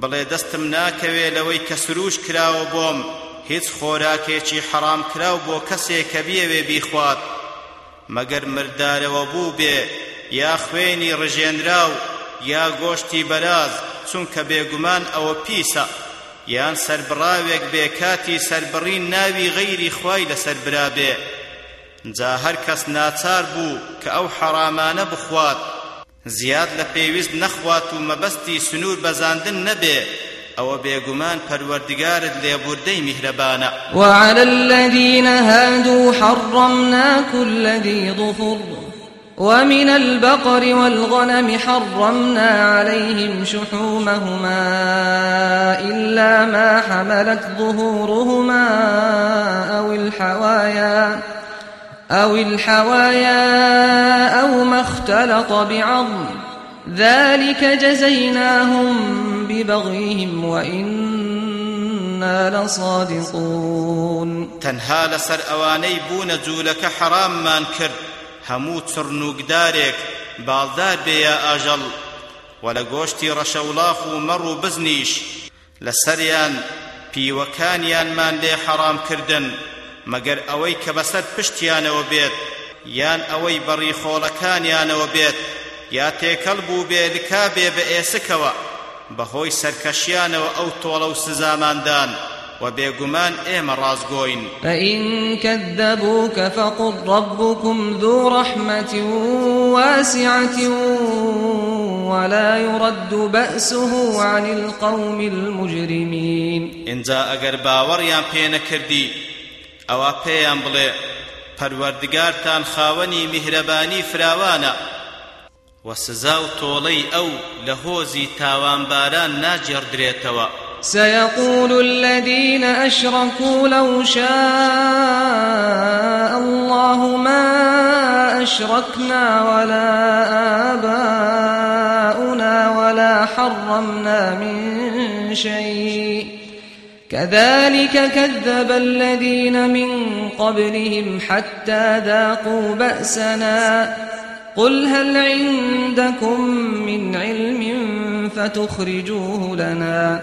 بڵێ دەستم ناکەوێ لەوەی کە سروش کراوە بۆم هیچ خۆراکێکی حرام کراو بۆ کەسێک کە بیەوێ بیخوات. مەگەر مردارەوە بوو بێ یا خوێنی ڕژێنراو یا گۆشتی بەراز چونکە بێگومان ئەوە پیسە. یان سربڕاوێک بێ کاتی سربڕین ناوی غەیری خوای لەسەر برا بێ. جا هەر کەس ناچار بوو کە ئەو حەرامانە بخوات. زیاد لە پێویست نەخوات و مەبەستی سنوور بەزاندن نەبێ. ئەوە بێگومان پەروەردگارت لێبوردەی میهرەبانە. وعلى الذين هادوا حرمنا كل ذي ظفر ومن البقر والغنم حرمنا عليهم شحومهما إلا ما حملت ظهورهما أو الحوايا. أو الحوايا أو ما اختلط بعظم. ذلك جزيناهم ببغيهم وإنا لصادقون. تنها لسر أواني بون جولك حرام من كرد هەموو چڕنوگدارێک باڵدار بێیە ئاژەڵ و لە گۆشتی ڕەشەوڵاخ و مەڕ و بزنیش لەسەریان پیوەکانیانمان لێ حەرام کردن مەگەر ئەوەی کە بەسەر پشتیانەوە بێت یان ئەوەی بەڕی خۆڵەکانیانەوە بێت یا تێکەڵ بوو بێ لکا بێ بە ئێسکەوە بەهۆی سەرکەشیانەوە ئەو تۆڵە و سزاماندان وبيغمان إيما رازقوين فإن كذبوك فقل ربكم ذو رحمة واسعة ولا يرد بأسه عن القوم المجرمين. ئینجا ئەگەر باوەڕیان پێ نەکردی ئەوە پێیان بڵێ پەروەردگارتان خاوەنی میهرەبانی فراوانە و سزا و تۆڵەی ئەو لە هۆزی تاوان باران ناگێڕ درێتەوە سيقول الذين أشركوا لو شاء الله ما أشركنا ولا آباؤنا ولا حرمنا من شيء. كذلك كذب الذين من قبلهم حتى ذاقوا بأسنا. قل هل عندكم من علم فتخرجوه لنا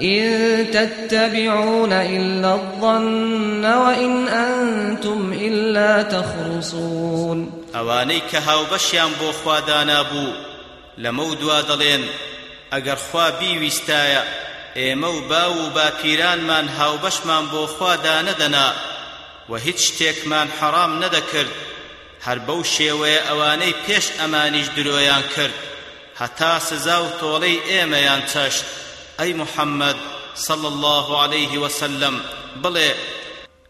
إن تتبعون إلا الظن وإن أنتم إلا تخرصون. ئەوانەی کە هاوبەشیان بۆ خوادانا بوو لەمە دوا دەڵێن ئەگەر خوا بیویستایە ئێمە و با و باپیرانمان هاوبەشمان بۆ خوادا نەدەنا و هیچ شتێکمان حەرام نەدەکرد. هەر بەو شێوەیە ئەوانەی پێش ئەمانیش درۆیان کرد. هەتا سزا و تۆڵەی ئێمەیان چەشت ئەی محمد صلى الله عليه وسلم بڵێ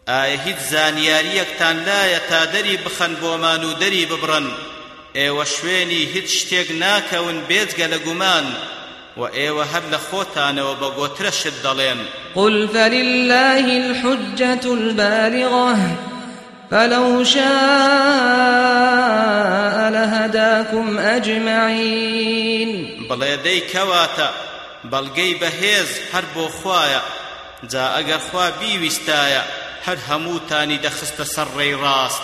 ئایا هیچ زانیاریەکتان لایە تا دەری بخەن بۆمان و دەری ببڕن ئێوە شوێنی هیچ شتێک ناکەون بێجگە لە گومان. و ئێوە هەر لە خۆتانەوە بە گۆترەشت دەڵێن. قل فلله الحجة البالغة فلو شاء لهداكم أجمعين. بڵێ دەی کەواتە بەڵگەی بەهێز هەر بۆ خوایە جا ئەگەر خوا بیویستایە هەر هەمووتانی دەخستە سەر ڕێی ڕاست.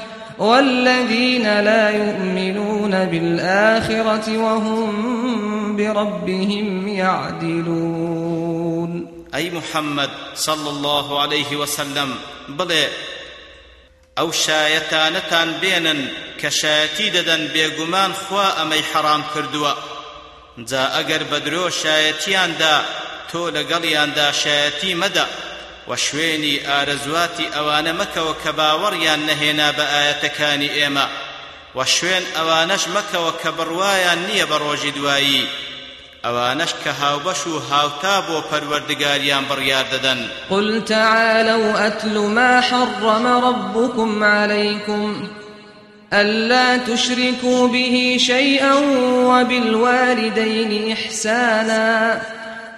والذين لا يؤمنون بالآخرة وهم بربهم يعدلون. أي محمد صلى الله عليه وسلم بلي ئەو شایەتانەتان بێنن کە شایەتی دەدەن بێگومان خوا ئەمەی حەرام کردووە جا ئەگەر بە درۆ شایەتیاندا تۆ لەگەڵیاندا شایەتی مەدە و شوێنی ئارەزواتی ئەوانە مەکەوە کە باوەڕیان نەهێنا بە ئاەتەکانی ئێمە و شوێن ئەوانەش مەکەوە کە بڕوایان نییە بە ڕۆژی دوایی. ئەوانش کە هاوبەش و هاوتا بۆ پەروەردگاریان بڕیار دەدەن. قل تعالوا أتل ما حرم ربكم عليكم ألا تشركوا به شيئا وبالوالدين إحسانا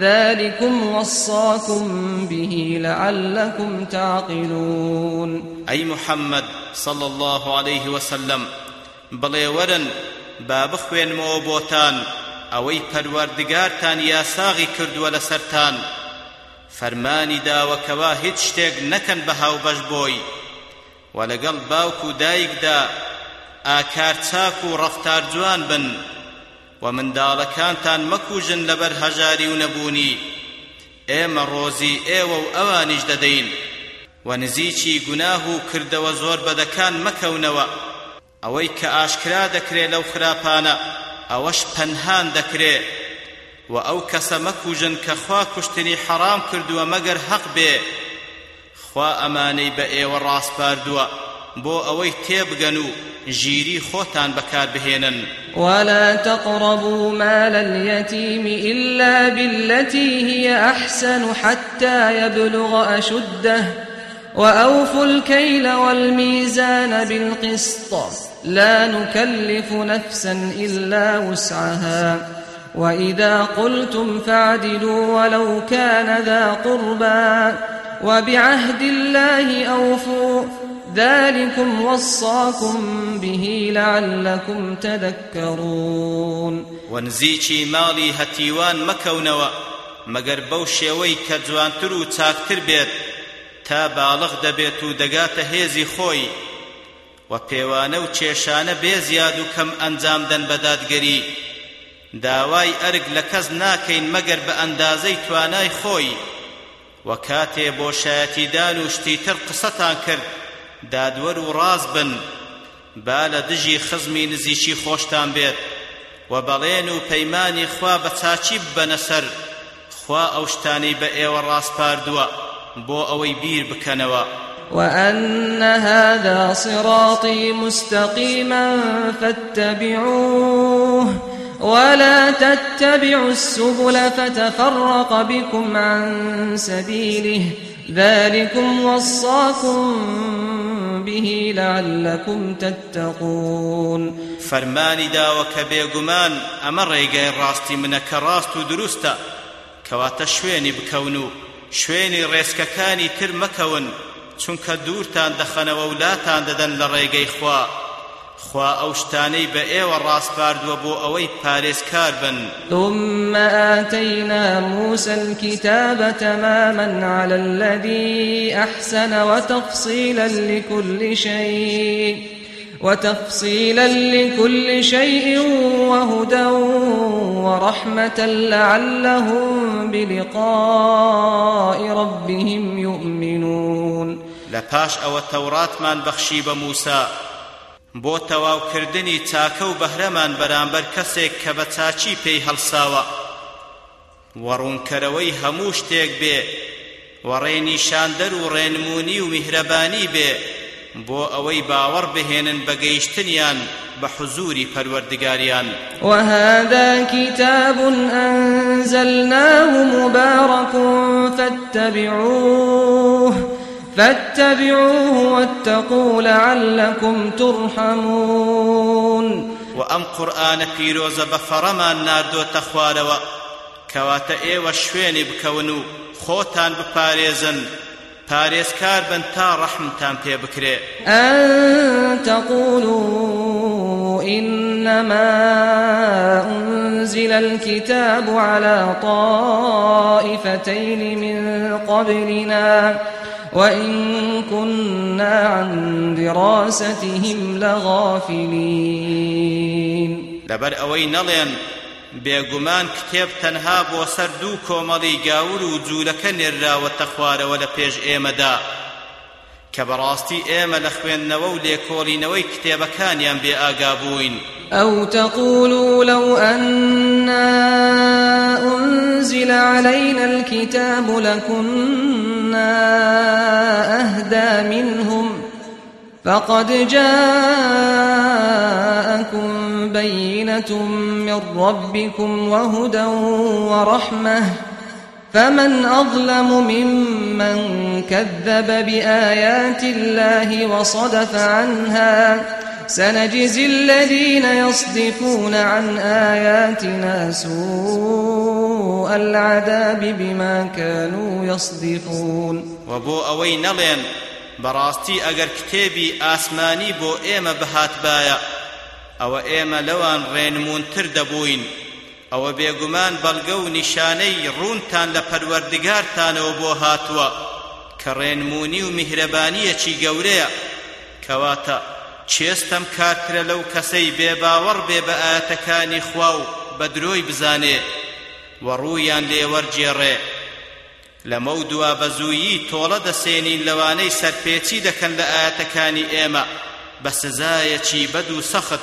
ذلكم وصاكم به لعلكم تعقلون. أي محمد صلى الله عليه وسلم بڵێ وەرن با بخوێنمەوە بۆتان ئەوەی پەروەردگارتان یاساغی کردووە لەسەرتان فەرمانی داوەکەوا هیچ شتێک نەکەن بە هاوبەش بۆی و لەگەڵ باوک و دایکدا ئاکار چاک و ڕەفتار جوان بن. و منداڵەکانتان مەکوژن لەبەر هەژاری و نەبوونی. ئێمە ڕۆزی ئێوە و ئەوانیش دەدەین. و نزیکی گوناه و کردەوە زۆر بەدەکان مەکەونەوە. ئەوەی کە ئاشکرا دەکرێت لەو خراپانە ئەوەش پەنهان دەکرێت و ئەو کەسە مەکوژن کە خوا کوشتنی حەرام کردووە مەگەر حەق بێ. خوا ئەمانەی بە ئێوە ڕاستپاردووە. بۆ ئەوەی تێبگەن و ژیری خۆتان بەکار بهێنن. ولا تقربوا مال اليتيم إلا بالتي هي أحسن حتى يبلغ أشده وأوفوا الكيل والميزان بالقسط لا نكلف نفسا إلا وسعها وإذا قلتم فاعدلوا ولو كان ذا قربى وبعهد الله أوفوا ذلكم وصاكم به لعلكم تذكرون. ونزيچي مالي هتيوان مكونوا مگر بو شوي كجوانتر و چاكتر بيت تا بالغ دبيت و دگات هيزي خوي. و پێوانە و چێشانە بێزیاد و کەم ئەنجامدەن بەدادگەری داوای ئەرگ لە کەس ناکەین مەگەر بە ئەندازەی توانای خۆی وە کاتێ بۆشایەتیدان و شتی تر قسەتان کرد. دادوەر و ڕاز بن. با لە دژی خزمی نزیکی خۆشتان بێت. و بەڵێن و پەیمانی خوا بە چاچی ببەنە سەر. خوا ئەو شتانەی بە ئێوە ڕاستپاردووە. بۆ ئەوەی بیر بکەنەوە. وأن هذا صراطي مستقيما فاتبعوه. ولا تتبعوا السبل فتفرق بكم عن سبيله. ذلكم وصاكم به لعلكم تتقون. فرماني داوك بيغمان أمر ريقين راستي منك راست دروستا كواتا شويني بكونو شوێنی ڕێسکەکانی تر مەکەون چونکە دوورتان دەخەنەوە و لاتان دەدەن لە خوا ئەو شتانەی بە ئێوە ڕاستپاردووە بۆ ئەوەی پارێزکار بن. ثم آتينا موسى الكتاب تماما على الذي أحسن وتفصيلا لكل شيء وتفصيلا لكل شيء وهدى ورحمة لعلهم بلقاء ربهم يؤمنون. لپاش أو التورات من بخشي بموسى بۆ تەواوکردنی چاکە و بەهرەمان بەرامبەر کەسێک کە بە چاچی پێی هەڵساوە. وەڕوونکەرەوەی هەموو شتێک بێ وەڕێنی شاندەر و ڕێنمونی و میهرەبانی بێ بۆ ئەوەی باوەڕ بهێنن بەگەیشتنیان بحضور پروردگاریان وهذا كتاب أنزلناه مبارك فاتبعوه. فاتبعوه واتقوا لعلكم ترحمون. وأم قرآن روز بفرمان ناردو تخواروا. كوات إيوه شويني بكونو خوتان بپاريزن پارێزکار بن تا ڕەحمتان پێ بکرێ أن تقولوا إنما أنزل الكتاب على طائفتين من قبلنا. وإن كنا عن دراستهم لغافلين لبر أوي نلين بێگومان کتێب تەنها بۆ سەر دوو کۆمەڵی گاور و جوولەکە نێراوەتە خوارەوە لە پێش ئێمەدا. کە بەڕاستی ئێمە لە خوێندنەوە و لێکۆڵینەوەی کتێبەکانیان بێ ئاگا بووین أو تقولوا لو أنا أنزل علينا الكتاب لكنا أهدى منهم فقد جاءكم بينة من ربكم وهدى ورحمة فمن أظلم ممن كذب بآيات الله وصدف عنها سنجزي الذين يصدفون عن آياتنا سوء العذاب بما كانوا يصدفون. وبو أوي نلين براستي اگر كتابي آسماني بو ايما بهات بايا أو ايما لوان ڕێنمونتر دەبووین ئەوە بێگومان بەڵگە و نیشانەی ڕوونتان لە پەروەردگارتانەوە بۆ هاتووە کە ڕێنمونی و میهرەبانیەکی گەورەیە. کەواتە چێستەم کارکرە لەو کەسەی بێباوەڕ بێ بە ئاەتەکانی خوا و بە درۆی بزانێ. وەڕوویان لێوەرجێڕێ. لەمە و دوا بەزوویی تۆڵە دەسێنین لەوانەی سەرپێچی دەکەن لە ئاەتەکانی ئێمە. بە سزایەکی بەد و سەخت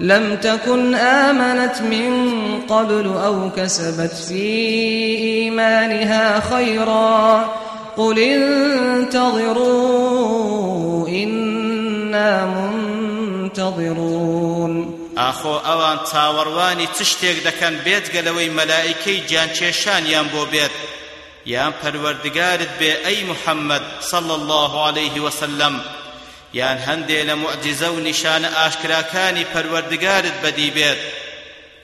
لم تكن آمنت من قبل أو كسبت في إيمانها خيرا. قل انتظروا إنا منتظرون. ئاخۆ ئەوان چاوەڕوانی چ شتێک دەکەن بێتگەلەوەی مەلائیکەی گیانچێشانیان بۆ بێت. یان پەروەردگارت بێ ئەی محەممەد صلى الله عليه وسلم. یان هەندێ لە معجزە و نیشانە ئاشکراکانی پەروەردگارت بەدی بێت.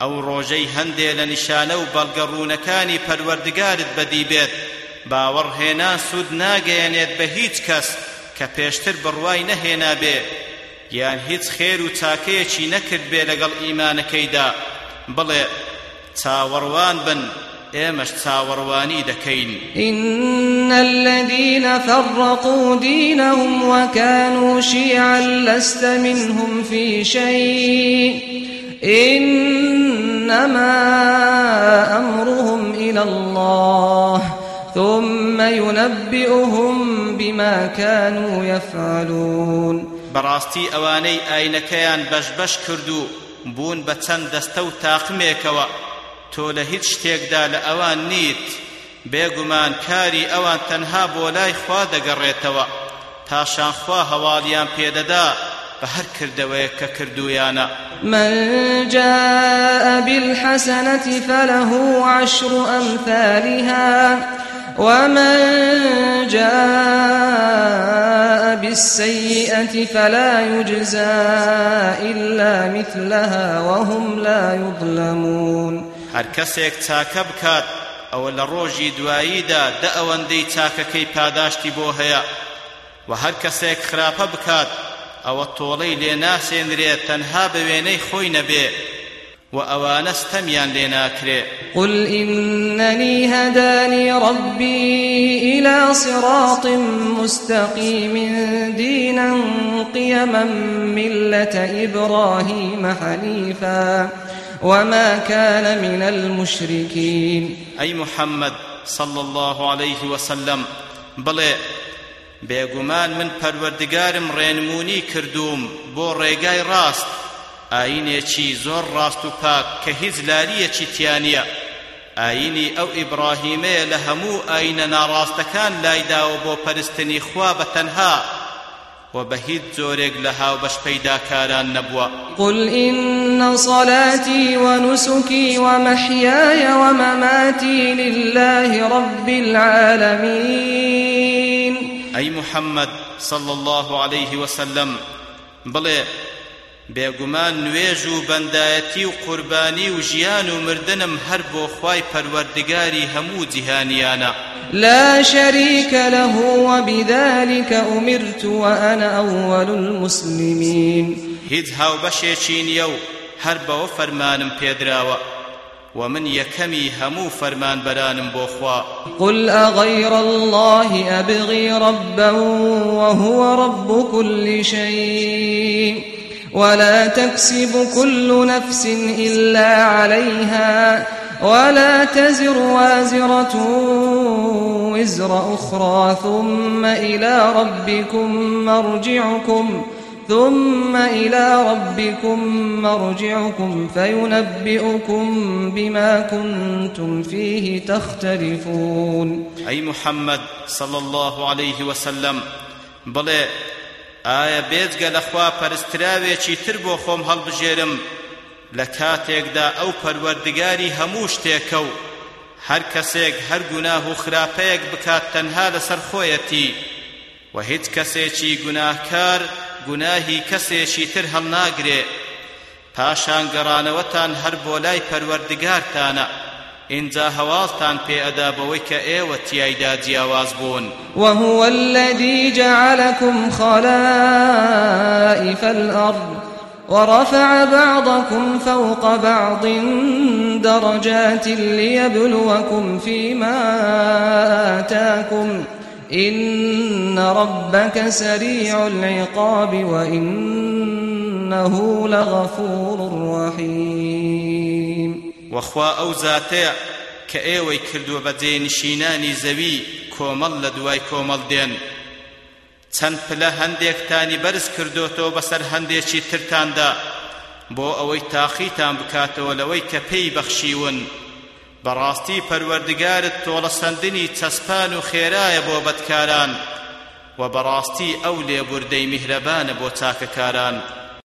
ئەو ڕۆژەی هەندێ لە نیشانە و بەڵگەڕوونەکانی پەروەردگارت بەدی بێت. باوەڕهێنان سوود ناگەیەنێت بە هیچ کەس کە پێشتر بڕوای نەهێنا بێ. یان هیچ خێر و چاکەیەکی نەکرد بێ لەگەڵ ئیمانەکەیدا. بڵێ چاوەڕوان بن. ئێمەش چاوەڕوانی دەکەین إن الذين فرقوا دينهم وكانوا شيعا لست منهم في شيء. إنما أمرهم إلى الله ثم ينبئهم بما كانوا يفعلون. براستي أواني ئاینەکەیان بەش بەش کردو بوون بە چەند دەستە و تاقمێکەوە تۆ لە هیچ شتێکدا لە ئەوان نیت. بێگومان کاری ئەوان تەنها بۆ لای خوا دەگەڕێتەوە. پاشان خوا هەواڵیان هەر کردەوەیە کە کردویانە من جاء بالحسنة فله عشر أمثالها ومن جاء بالسيئة فلا يجزى إلا مثلها وهم لا يظلمون. هەر کەسێک چاکە بکات ئەوە لە ڕۆژی دواییدا دە ئەوەندەی چاکەکەی پاداشتی بۆ هەیە. و هەر کەسێک خراپە بکات ئەوە تۆڵەی لێ ناسێنرێت تەنها بە وێنەی خۆی نەبێ. وأوان استميان لنا كري قل إنني هداني ربي إلى صراط مستقيم دينا قيما ملة إبراهيم حنيفا. وما كان من المشركين. أي محمد صلى الله عليه وسلم بلي بێگومان من پەروەردگارم ڕێنمونی کردووم بۆ ڕێگای ڕاست. ئاینێکی زۆر ڕاست و پاک کە هیچ لاریەکی تیانە ئاینی ئەو ئیبراهیمەیە لە هەموو ئاینە ناڕاستەکان لایداوە بۆ پەرستنی وبهيد زوريق لها وبش بيدا كاران نبوة قل إن صلاتي ونسكي ومحياي ومماتي لله رب العالمين. أي محمد صلى الله عليه وسلم؟ بلي بێگومان نوێژ و بەندایەتی و قوربانی و ژیان و مردنم هەر بۆ خوای پەروەردگاری هەموو جیهانیانە. لا شريك له وبذلك أمرت وأنا أول المسلمين. هیچ هاوبەشێکی نییە و هەر بەوە فەرمانم پێدراوە. ومن يكمي همو فرمان برانم بوخوا قل أغير الله أبغي ربا وهو رب كل شيء. ولا تكسب كل نفس إلا عليها ولا تزر وازرة وزر أخرى ثم إلى ربكم مرجعكم ثم إلى ربكم مرجعكم فينبئكم بما كنتم فيه تختلفون أي محمد صلى الله عليه وسلم بلى ئایا بێجگە لەخوا پەرستراوێکی تر بۆ خۆم هەڵبژێرم؟ لە کاتێکدا ئەو پەروەردگاری هەموو شتێکە و هەر کەسێک هەر گوناه و خراپەیەک بکات تەنها لەسەر خۆیەتی و هیچ کەسێکی گوناهکار گوناهی کەسێکی تر هەڵناگرێ. پاشان گەڕانەوەتان هەر بۆ لای پەروەردگارتانە. پێ ئەدا بەوەی کە ئێوە تیایدا جیاواز بوون وهو الذي جعلكم خلائف الأرض ورفع بعضكم فوق بعض درجات ليبلوكم فيما آتاكم. إن ربك سريع العقاب وإنه لغفور رحيم. وەخوا ئەو زاتەیە کە ئێوەی کردووە بە جێنشینانی زەوی کۆمەڵ لە دوای کۆمەڵ دێن. چەند پلە هەندێکتانی بەرز کردوتەوە بەسەر هەندێکی ترتاندا بۆ ئەوەی تاقیتان بکاتەوە لەوەی کە پێی بەخشیون. بەڕاستی پەروەردگارت تۆڵە سندنی چەسپان و خێرایە بۆ بەدکاران و بەڕاستی ئەو لێبوردەی میهرەبانە بۆ چاکەکاران.